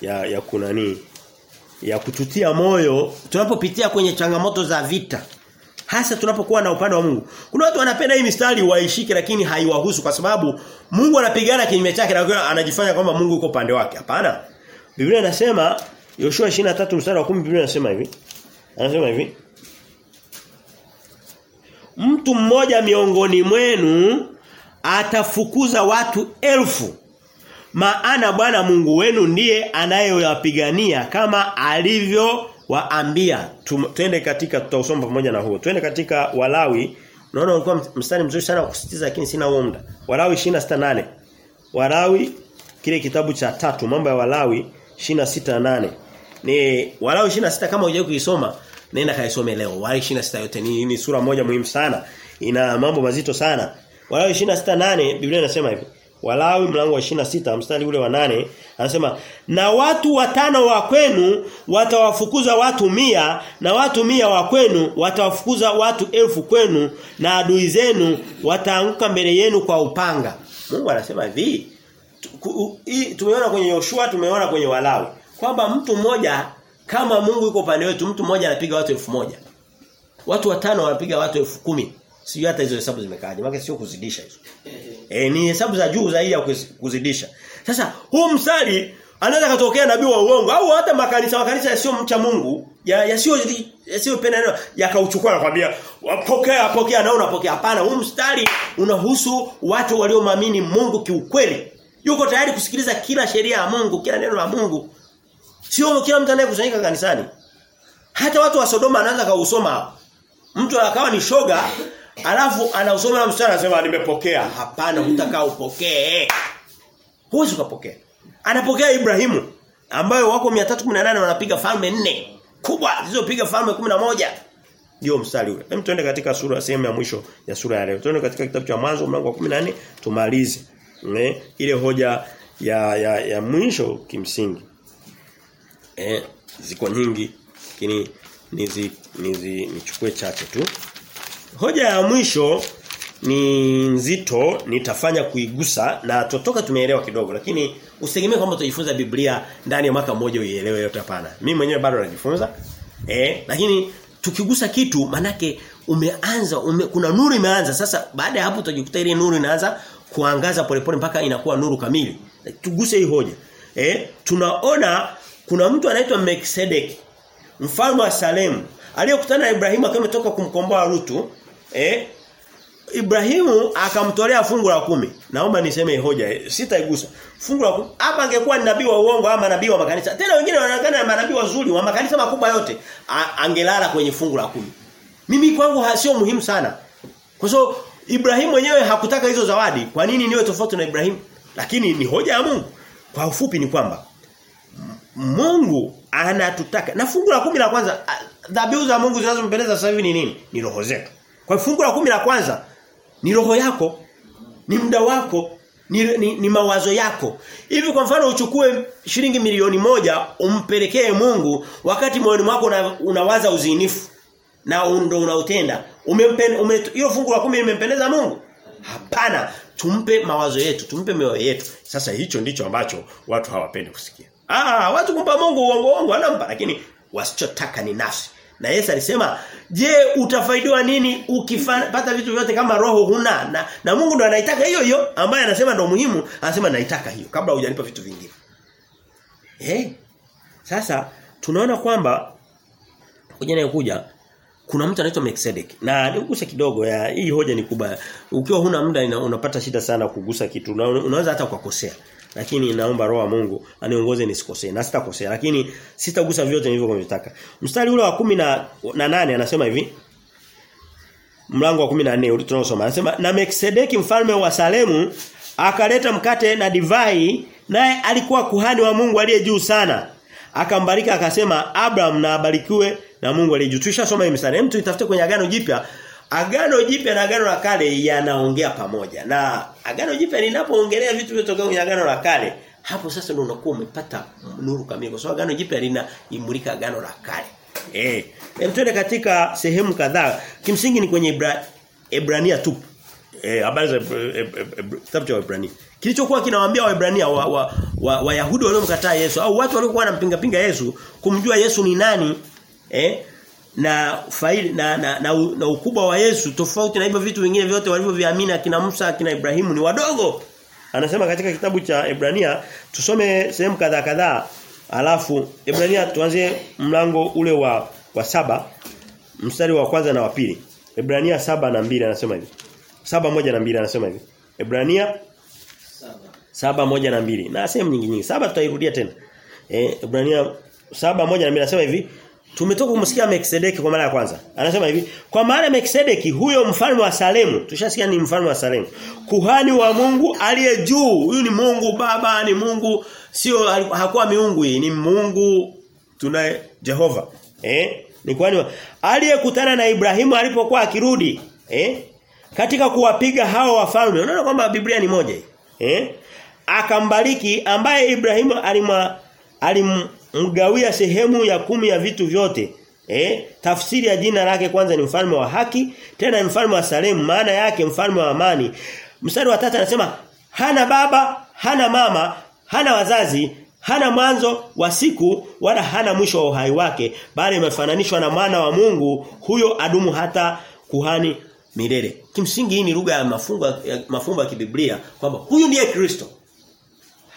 ya ya kunani ya kututia moyo tunapopitia kwenye changamoto za vita. Hasa tunapokuwa na upande wa Mungu. Kuna watu wanapenda hii mistari waishike lakini haiwahusu kwa sababu Mungu anapigana kinyume chake na anajifanya kwamba Mungu yuko upande wake. Hapana. Biblia inasema Yoshua 23 mstari wa 10 Biblia inasema hivi. Anasema hivi. Mtu mmoja miongoni mwenu atafukuza watu elfu maana Bwana Mungu wenu ndiye anayoyapigania kama alivyo waambia. Twende katika tutausoma pamoja na huo. Twende katika Walawi. naona ulikuwa mstari mzuri sana kusitiza lakini sina huo muda. Walawi 26:8. Walawi kile kitabu cha tatu mambo ya Walawi 26:8. Ni Walawi 26 kama unajua kuisoma nenda kaisome leo. Walawi 26 yote ni, ni sura moja muhimu sana. Ina mambo mazito sana. Walawi 26:8 Biblia inasema hivi. Walawi mlango wa 26 mstari ule wa nane anasema na watu watano wa kwenu watawafukuza watu mia na watu mia wa kwenu watawafukuza watu elfu kwenu na adui zenu wataanguka mbele yenu kwa upanga. Mungu anasema hivi tumeona kwenye Yoshua tumeona kwenye Walawi kwamba mtu mmoja kama Mungu yuko pande wetu mtu mmoja anapiga watu elfu moja Watu watano wanapiga watu elfu kumi Sijui hata hizo hesabu zimekaaje. Maana sio kuzidisha hizo. Eh ni hesabu za juu zaidi ya kuzidisha. Sasa huu msali anaweza katokea nabii wa uongo au hata makanisa makanisa yasiyo mcha Mungu ya yasio yasiyopenda neno yakauchukua na kwambia pokea apokea na unapokea. Hapana huu mstari unahusu watu walioamini Mungu kiukweli. Yuko tayari kusikiliza kila sheria ya Mungu kila neno la Mungu. Sio kila mtu anayekusanyika kanisani. Hata watu wa Sodoma anaanza kausoma mtu akawa ni shoga alafu anausoma na mstari anasema nimepokea hapana hutakaa upokee huwezi ukapokea anapokea Ibrahimu ambayo wako 318 wanapiga falme nne kubwa zilizopiga falme 11 ndio mstari ule. Hem tuende katika sura sehemu ya mwisho ya sura ya leo. Tuende katika kitabu cha mwanzo mlango wa 14 tumalize. Ne? Ile hoja ya ya, ya mwisho kimsingi. Eh ziko nyingi lakini nizi nizi nichukue chache tu. Hoja ya mwisho ni nzito nitafanya kuigusa na totoka tumeelewa kidogo lakini usitegemee kwamba utajifunza Biblia ndani ya mwaka mmoja uielewe yote hapana. Mimi mwenyewe bado najifunza. Eh lakini tukigusa kitu manake umeanza ume, kuna nuru imeanza sasa baada ya hapo utajikuta ile nuru inaanza kuangaza polepole mpaka inakuwa nuru kamili. Tuguse hii hoja. Eh tunaona kuna mtu anaitwa Melchizedek mfalme wa Salemu aliyekutana na Ibrahimu akiwa ametoka kumkomboa Rutu eh Ibrahimu akamtolea fungu la kumi. Naomba niseme hoja, sitaigusa. Fungu la kumi. Hapa angekuwa ni nabii wa uongo ama nabii wa makanisa. Tena wengine wanaonekana manabii wazuri wa makanisa makubwa yote. A, angelala kwenye fungu la kumi. Mimi kwangu sio muhimu sana. Kwa sababu Ibrahimu mwenyewe hakutaka hizo zawadi. Kwa nini niwe tofauti na Ibrahimu? Lakini ni hoja ya Mungu. Kwa ufupi ni kwamba Mungu anatutaka. Na fungu la kumi la kwanza dhabihu za Mungu zinazompendeza sasa hivi ni nini? Ni roho zetu. Kwa fungu la kumi la kwanza ni roho yako, ni muda wako, ni, ni, ni mawazo yako. Hivi kwa mfano uchukue shilingi milioni moja umpelekee Mungu wakati moyoni mwako una, unawaza uzinifu na ndo unautenda. Umempenda ume, hiyo fungu la kumi limempendeza Mungu? Hapana, tumpe mawazo yetu, tumpe mioyo yetu. Sasa hicho ndicho ambacho watu hawapendi kusikia. Ah, watu kumpa Mungu uongo uongo anampa lakini wasichotaka ni nafsi. Na Yesu alisema, "Je, utafaidiwa nini ukipata vitu vyote kama roho huna?" Na, na Mungu ndo anaitaka hiyo hiyo ambaye anasema ndo muhimu, anasema naitaka hiyo kabla hujanipa vitu vingine. Eh? Sasa tunaona kwamba kuja kuja kuna mtu anaitwa Melkisedek. Na niguse kidogo ya hii hoja ni kubwa. Ukiwa huna muda unapata shida sana kugusa kitu. Una, unaweza hata ukakosea. Lakini naomba roho wa Mungu aniongoze nisikosee. Na sitakosea lakini sitagusa vyote nilivyotaka. Mstari ule wa kumi na, na nane anasema hivi. Mlango wa 14 tunaosoma anasema na Melkisedeki mfalme wa Salemu akaleta mkate na divai naye alikuwa kuhani wa Mungu aliye juu sana. Akambariki akasema Abraham na abarikiwe na Mungu aliye juu. Tushasoma hii mstari. Hem tuitafute kwenye agano jipya. Agano jipya na agano la kale yanaongea pamoja. Na agano jipya linapoongelea vitu vilivyotokea kwenye agano la kale, hapo sasa ndio unakuwa umepata nuru kamili. Kwa sababu agano jipya linaimulika agano la kale. Eh, hem twende katika sehemu kadhaa. Kimsingi ni kwenye Ibra, Ebrania tu. Eh, habari za kitabu cha Ebrania. Kilichokuwa kinawaambia Waebrania wa, wa, wa, Wayahudi waliomkataa Yesu au watu waliokuwa wanampinga pinga Yesu kumjua Yesu ni nani eh na faili na, na, na, na ukubwa wa Yesu tofauti na hivyo vitu vingine vyote walivyoviamini akina Musa akina Ibrahimu ni wadogo. Anasema katika kitabu cha Ebrania tusome sehemu kadhaa kadhaa alafu Ebrania tuanze mlango ule wa wa saba mstari wa kwanza na wa pili. Ebrania saba na mbili anasema hivi. Saba moja na mbili anasema hivi. Ebrania saba moja na mbili na sehemu nyingi nyingi. Saba tutairudia tena. Eh Ebrania saba moja na mbili anasema hivi. Tumetoka kumsikia Melkisedeki kwa mara ya kwanza. Anasema hivi, kwa maana Melkisedeki huyo mfalme wa Salemu, tushasikia ni mfalme wa Salemu. Kuhani wa Mungu aliye juu. Huyu ni Mungu Baba, ni Mungu sio hakuwa miungu hii, ni Mungu tunaye Jehova. Eh? Ni kwani aliyekutana na Ibrahimu alipokuwa akirudi, eh? Katika kuwapiga hao wafalme. Unaona kwamba Biblia ni moja hii. Eh? Akambariki ambaye Ibrahimu alima alimgawia sehemu ya kumi ya vitu vyote. Eh, tafsiri ya jina lake kwanza ni mfalme wa haki, tena ni mfalme wa Salemu, maana yake mfalme wa amani. Mstari wa tatu anasema hana baba, hana mama, hana wazazi, hana mwanzo wa siku wala hana mwisho wa uhai wake, bali imefananishwa na mwana wa Mungu, huyo adumu hata kuhani milele. Kimsingi hii ni lugha ya mafumbo ya mafumbo ya kibiblia kwamba huyu ndiye Kristo.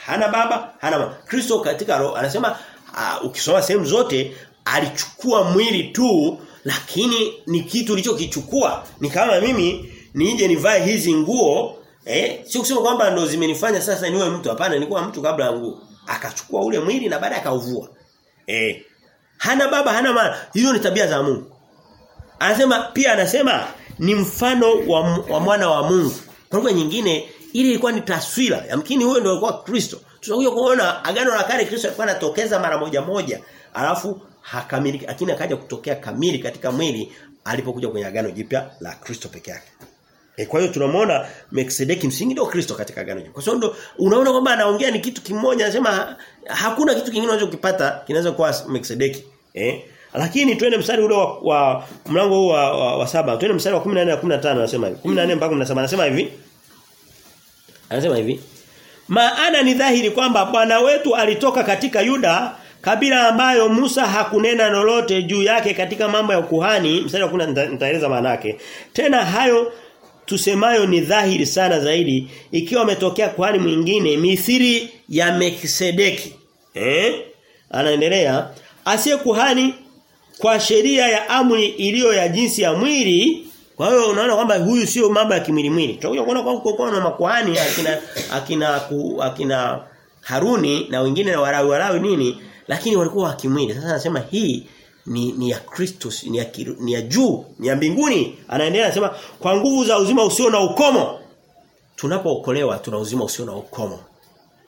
Hana baba, hana mama. Kristo katika roho anasema uh, ukisoma sehemu zote alichukua mwili tu lakini ni kitu kilichokichukua. Ni kama mimi nije nivae hizi nguo eh sio kusema kwamba ndo zimenifanya sasa niwe mtu hapana nilikuwa mtu kabla ya nguo. Akachukua ule mwili na baadaye akauvua. Eh hana baba hana mama. Hizo ni tabia za Mungu. Anasema pia anasema ni mfano wa, wa mwana wa Mungu. Kwa nyingine ile ilikuwa ni taswira. Yamkini huyo ndio alikuwa Kristo. Tutakuja kuona agano la kale Kristo alikuwa anatokeza mara moja moja, alafu hakamiliki lakini akaja kutokea kamili katika mwili alipokuja kwenye agano jipya la Kristo peke yake. E, kwa hiyo tunamwona Melkisedeki msingi ndio Kristo katika agano jipya. Kwa sababu unaona kwamba anaongea ni kitu kimoja anasema hakuna kitu kingine unachokipata kinaweza kuwa Melkisedeki. Eh? Lakini twende mstari ule wa, wa mlango huu wa, wa, wa saba, twende mstari wa 14 na 15 anasema hivi. 14 mpaka 17 anasema hivi. Anasema hivi. Maana ni dhahiri kwamba Bwana wetu alitoka katika Yuda kabila ambayo Musa hakunena lolote juu yake katika mambo ya ukuhani. Mstari wa 10 nitaeleza maana yake. Tena hayo tusemayo ni dhahiri sana zaidi ikiwa ametokea kuhani mwingine mithiri ya Melkisedeki. Eh? Anaendelea asiye kuhani kwa sheria ya amri iliyo ya jinsi ya mwili kwa hiyo unaona kwamba huyu sio mambo ya kimwili mwili tutakuja kuona kwa kwa na makuhani akina akina ku, akina Haruni na wengine na Warawi Warawi nini lakini walikuwa wa kimwili sasa anasema hii ni ni ya Kristo ni ya kiru, ni ya juu ni ya mbinguni. Anaendelea anasema kwa nguvu za uzima usio na ukomo. Tunapookolewa tuna uzima usio na ukomo.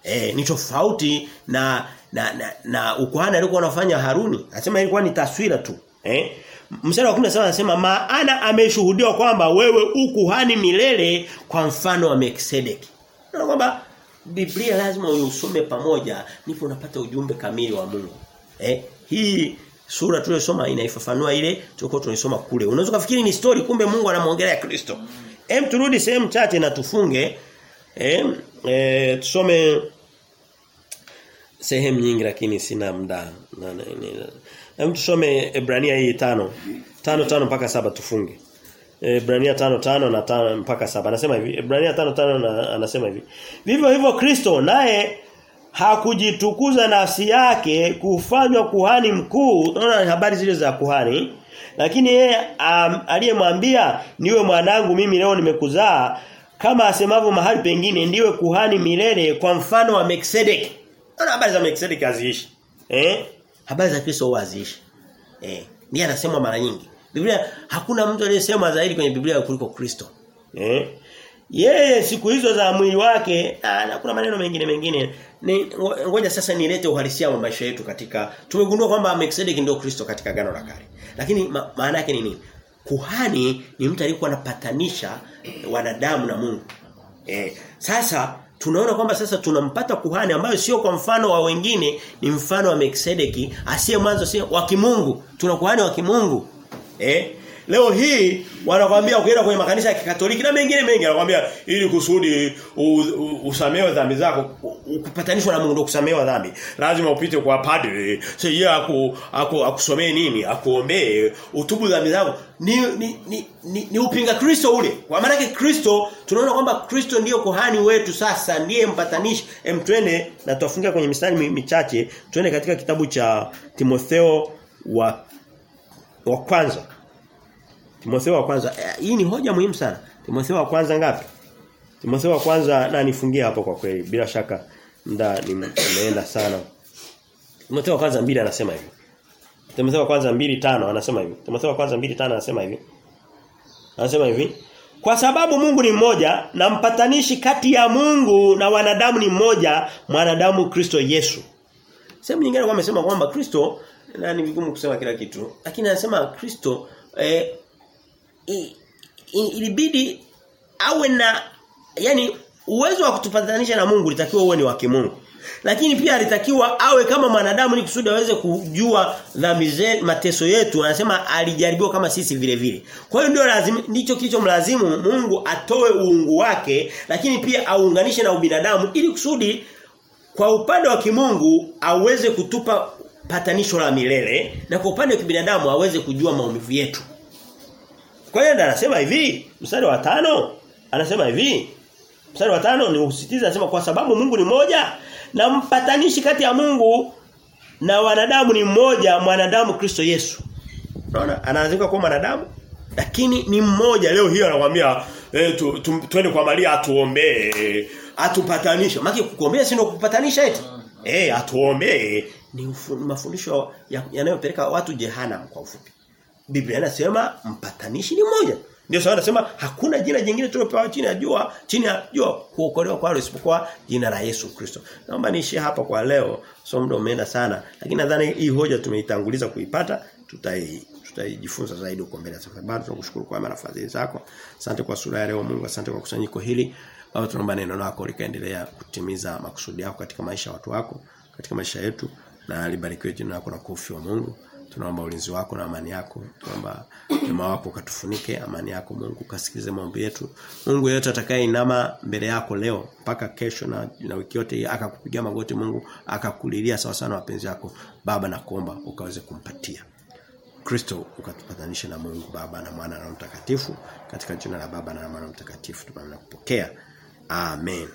Eh ni tofauti na na na, na ukuhani alikuwa anafanya Haruni. Anasema ilikuwa ni taswira tu eh Mstari wa 17 anasema maana ameshuhudiwa kwamba wewe ukuhani milele kwa mfano wa Melkisedeki. Na kwamba Biblia lazima uisome pamoja ndipo unapata ujumbe kamili wa Mungu. Eh, hii sura tuliyosoma inaifafanua ile tulikuwa tunaisoma kule. Unaweza kufikiri ni story kumbe Mungu anamwongelea Kristo. Hem turudi sehemu chache na tufunge. Eh, eh tusome sehemu nyingi lakini sina muda. Hem tusome Ebrania hii tano tano tano mpaka saba tufunge. Ebrania tano tano na tano mpaka saba Anasema hivi. Ebrania tano tano na anasema hivi. Vivyo hivyo Kristo naye hakujitukuza nafsi yake kufanywa kuhani mkuu. Unaona habari zile za kuhani. Lakini yeye um, aliyemwambia niwe mwanangu mimi leo nimekuzaa kama asemavyo mahali pengine ndiwe kuhani milele kwa mfano wa Melkisedeki. Unaona habari za Melkisedeki haziishi. Eh? Habari za Kristo haziishi. Eh, ndiye anasemwa mara nyingi. Biblia hakuna mtu aliyesema zaidi kwenye Biblia kuliko Kristo. Eh? Yeye siku hizo za mwili wake na kuna maneno mengine mengine. Ni ngoja sasa nilete uhalisia wa maisha yetu katika tumegundua kwamba Melchizedek ndio Kristo katika agano la kale. Lakini ma, maana yake ni nini? Kuhani ni mtu aliyekuwa anapatanisha wanadamu na Mungu. Eh, sasa tunaona kwamba sasa tunampata kuhani ambayo sio kwa mfano wa wengine ni mfano wa Melkisedeki asiye mwanzo sio wa kimungu. Tuna kuhani wa kimungu. Eh leo hii wanakwambia ukienda kwenye makanisa ya Kikatoliki na mengine mengi wanakuambia ili kusudi usamewe dhambi zako. Ukupatanishwa na Mungu ndio kusamehewa dhambi. Lazima upite kwa padre sio yeye aku, aku akusomee nini akuombee utubu dhambi zako. Ni ni, ni, ni, ni upinga Kristo ule. Kwa maana yake Kristo tunaona kwamba Kristo ndiyo kuhani wetu. Sasa ndiye mpatanishi. Em twende na tuafunge kwenye mistari michache. Twende katika kitabu cha Timotheo wa wa kwanza Timotheo wa kwanza eh, hii ni hoja muhimu sana. Timotheo wa kwanza ngapi? Timotheo wa kwanza na nifungia hapo kwa kweli bila shaka nda nimeenda sana. Timotheo wa kwanza mbili anasema hivi. Timotheo wa kwanza mbili tano anasema hivi. Timotheo wa kwanza mbili tano anasema hivi. Anasema hivi. Kwa sababu Mungu ni mmoja na mpatanishi kati ya Mungu na wanadamu ni mmoja mwanadamu Kristo Yesu. Sehemu nyingine kwa amesema kwamba Kristo na ni vigumu kusema kila kitu lakini anasema Kristo eh, ilibidi awe na yani uwezo wa kutupatanisha na Mungu litakiwa uwe ni wa kimungu. Lakini pia alitakiwa awe kama mwanadamu ni kusudi aweze kujua dhambi zetu, mateso yetu. Anasema alijaribiwa kama sisi vile vile. Kwa hiyo ndio lazima ndicho kilicho mlazimu Mungu atoe uungu wake lakini pia aunganishe na ubinadamu ili kusudi kwa upande wa kimungu aweze kutupa patanisho la milele na kwa upande wa kibinadamu aweze kujua maumivu yetu. Kwa hiyo anasema hivi, mstari wa tano anasema hivi. Mstari wa tano ni usitiza anasema kwa sababu Mungu ni moja na mpatanishi kati ya Mungu na wanadamu ni mmoja, mwanadamu Kristo Yesu. Unaona? Anaanzika kwa mwanadamu lakini ni mmoja leo hiyo anakuambia eh tu, tu, twende kwa Maria atuombee, atupatanishe. Maki kukuombea si ndio kupatanisha eti? Eh atuombee ni mafundisho yanayopeleka ya watu jehanamu kwa ufupi. Biblia inasema mpatanishi ni mmoja. Ndio sawa anasema hakuna jina jingine tulopewa chini ya jua, chini ya jua kuokolewa kwa isipokuwa jina la Yesu Kristo. Naomba niishie hapa kwa leo. So muda umeenda sana. Lakini nadhani hii hoja tumeitanguliza kuipata, tutai tutajifunza zaidi huko mbele. Bado tunakushukuru kwa nafasi zako. Asante kwa sura ya leo Mungu, asante kwa kusanyiko hili. Baba tunaomba neno lako likaendelea kutimiza makusudi yako katika maisha ya watu wako, katika maisha yetu na libarikiwe jina lako na kufiwa Mungu. Tunaomba ulinzi wako na amani yako. Tunaomba wema wako katufunike, amani yako Mungu kasikilize maombi yetu. Mungu yeyote atakayeinama mbele yako leo mpaka kesho na, na wiki yote akakupigia magoti Mungu akakulilia sawa sana wapenzi yako Baba na kuomba ukaweze kumpatia. Kristo ukatupatanisha na Mungu Baba na Mwana na Mtakatifu katika jina la Baba na Mwana na Mtakatifu tunapokea. Amen.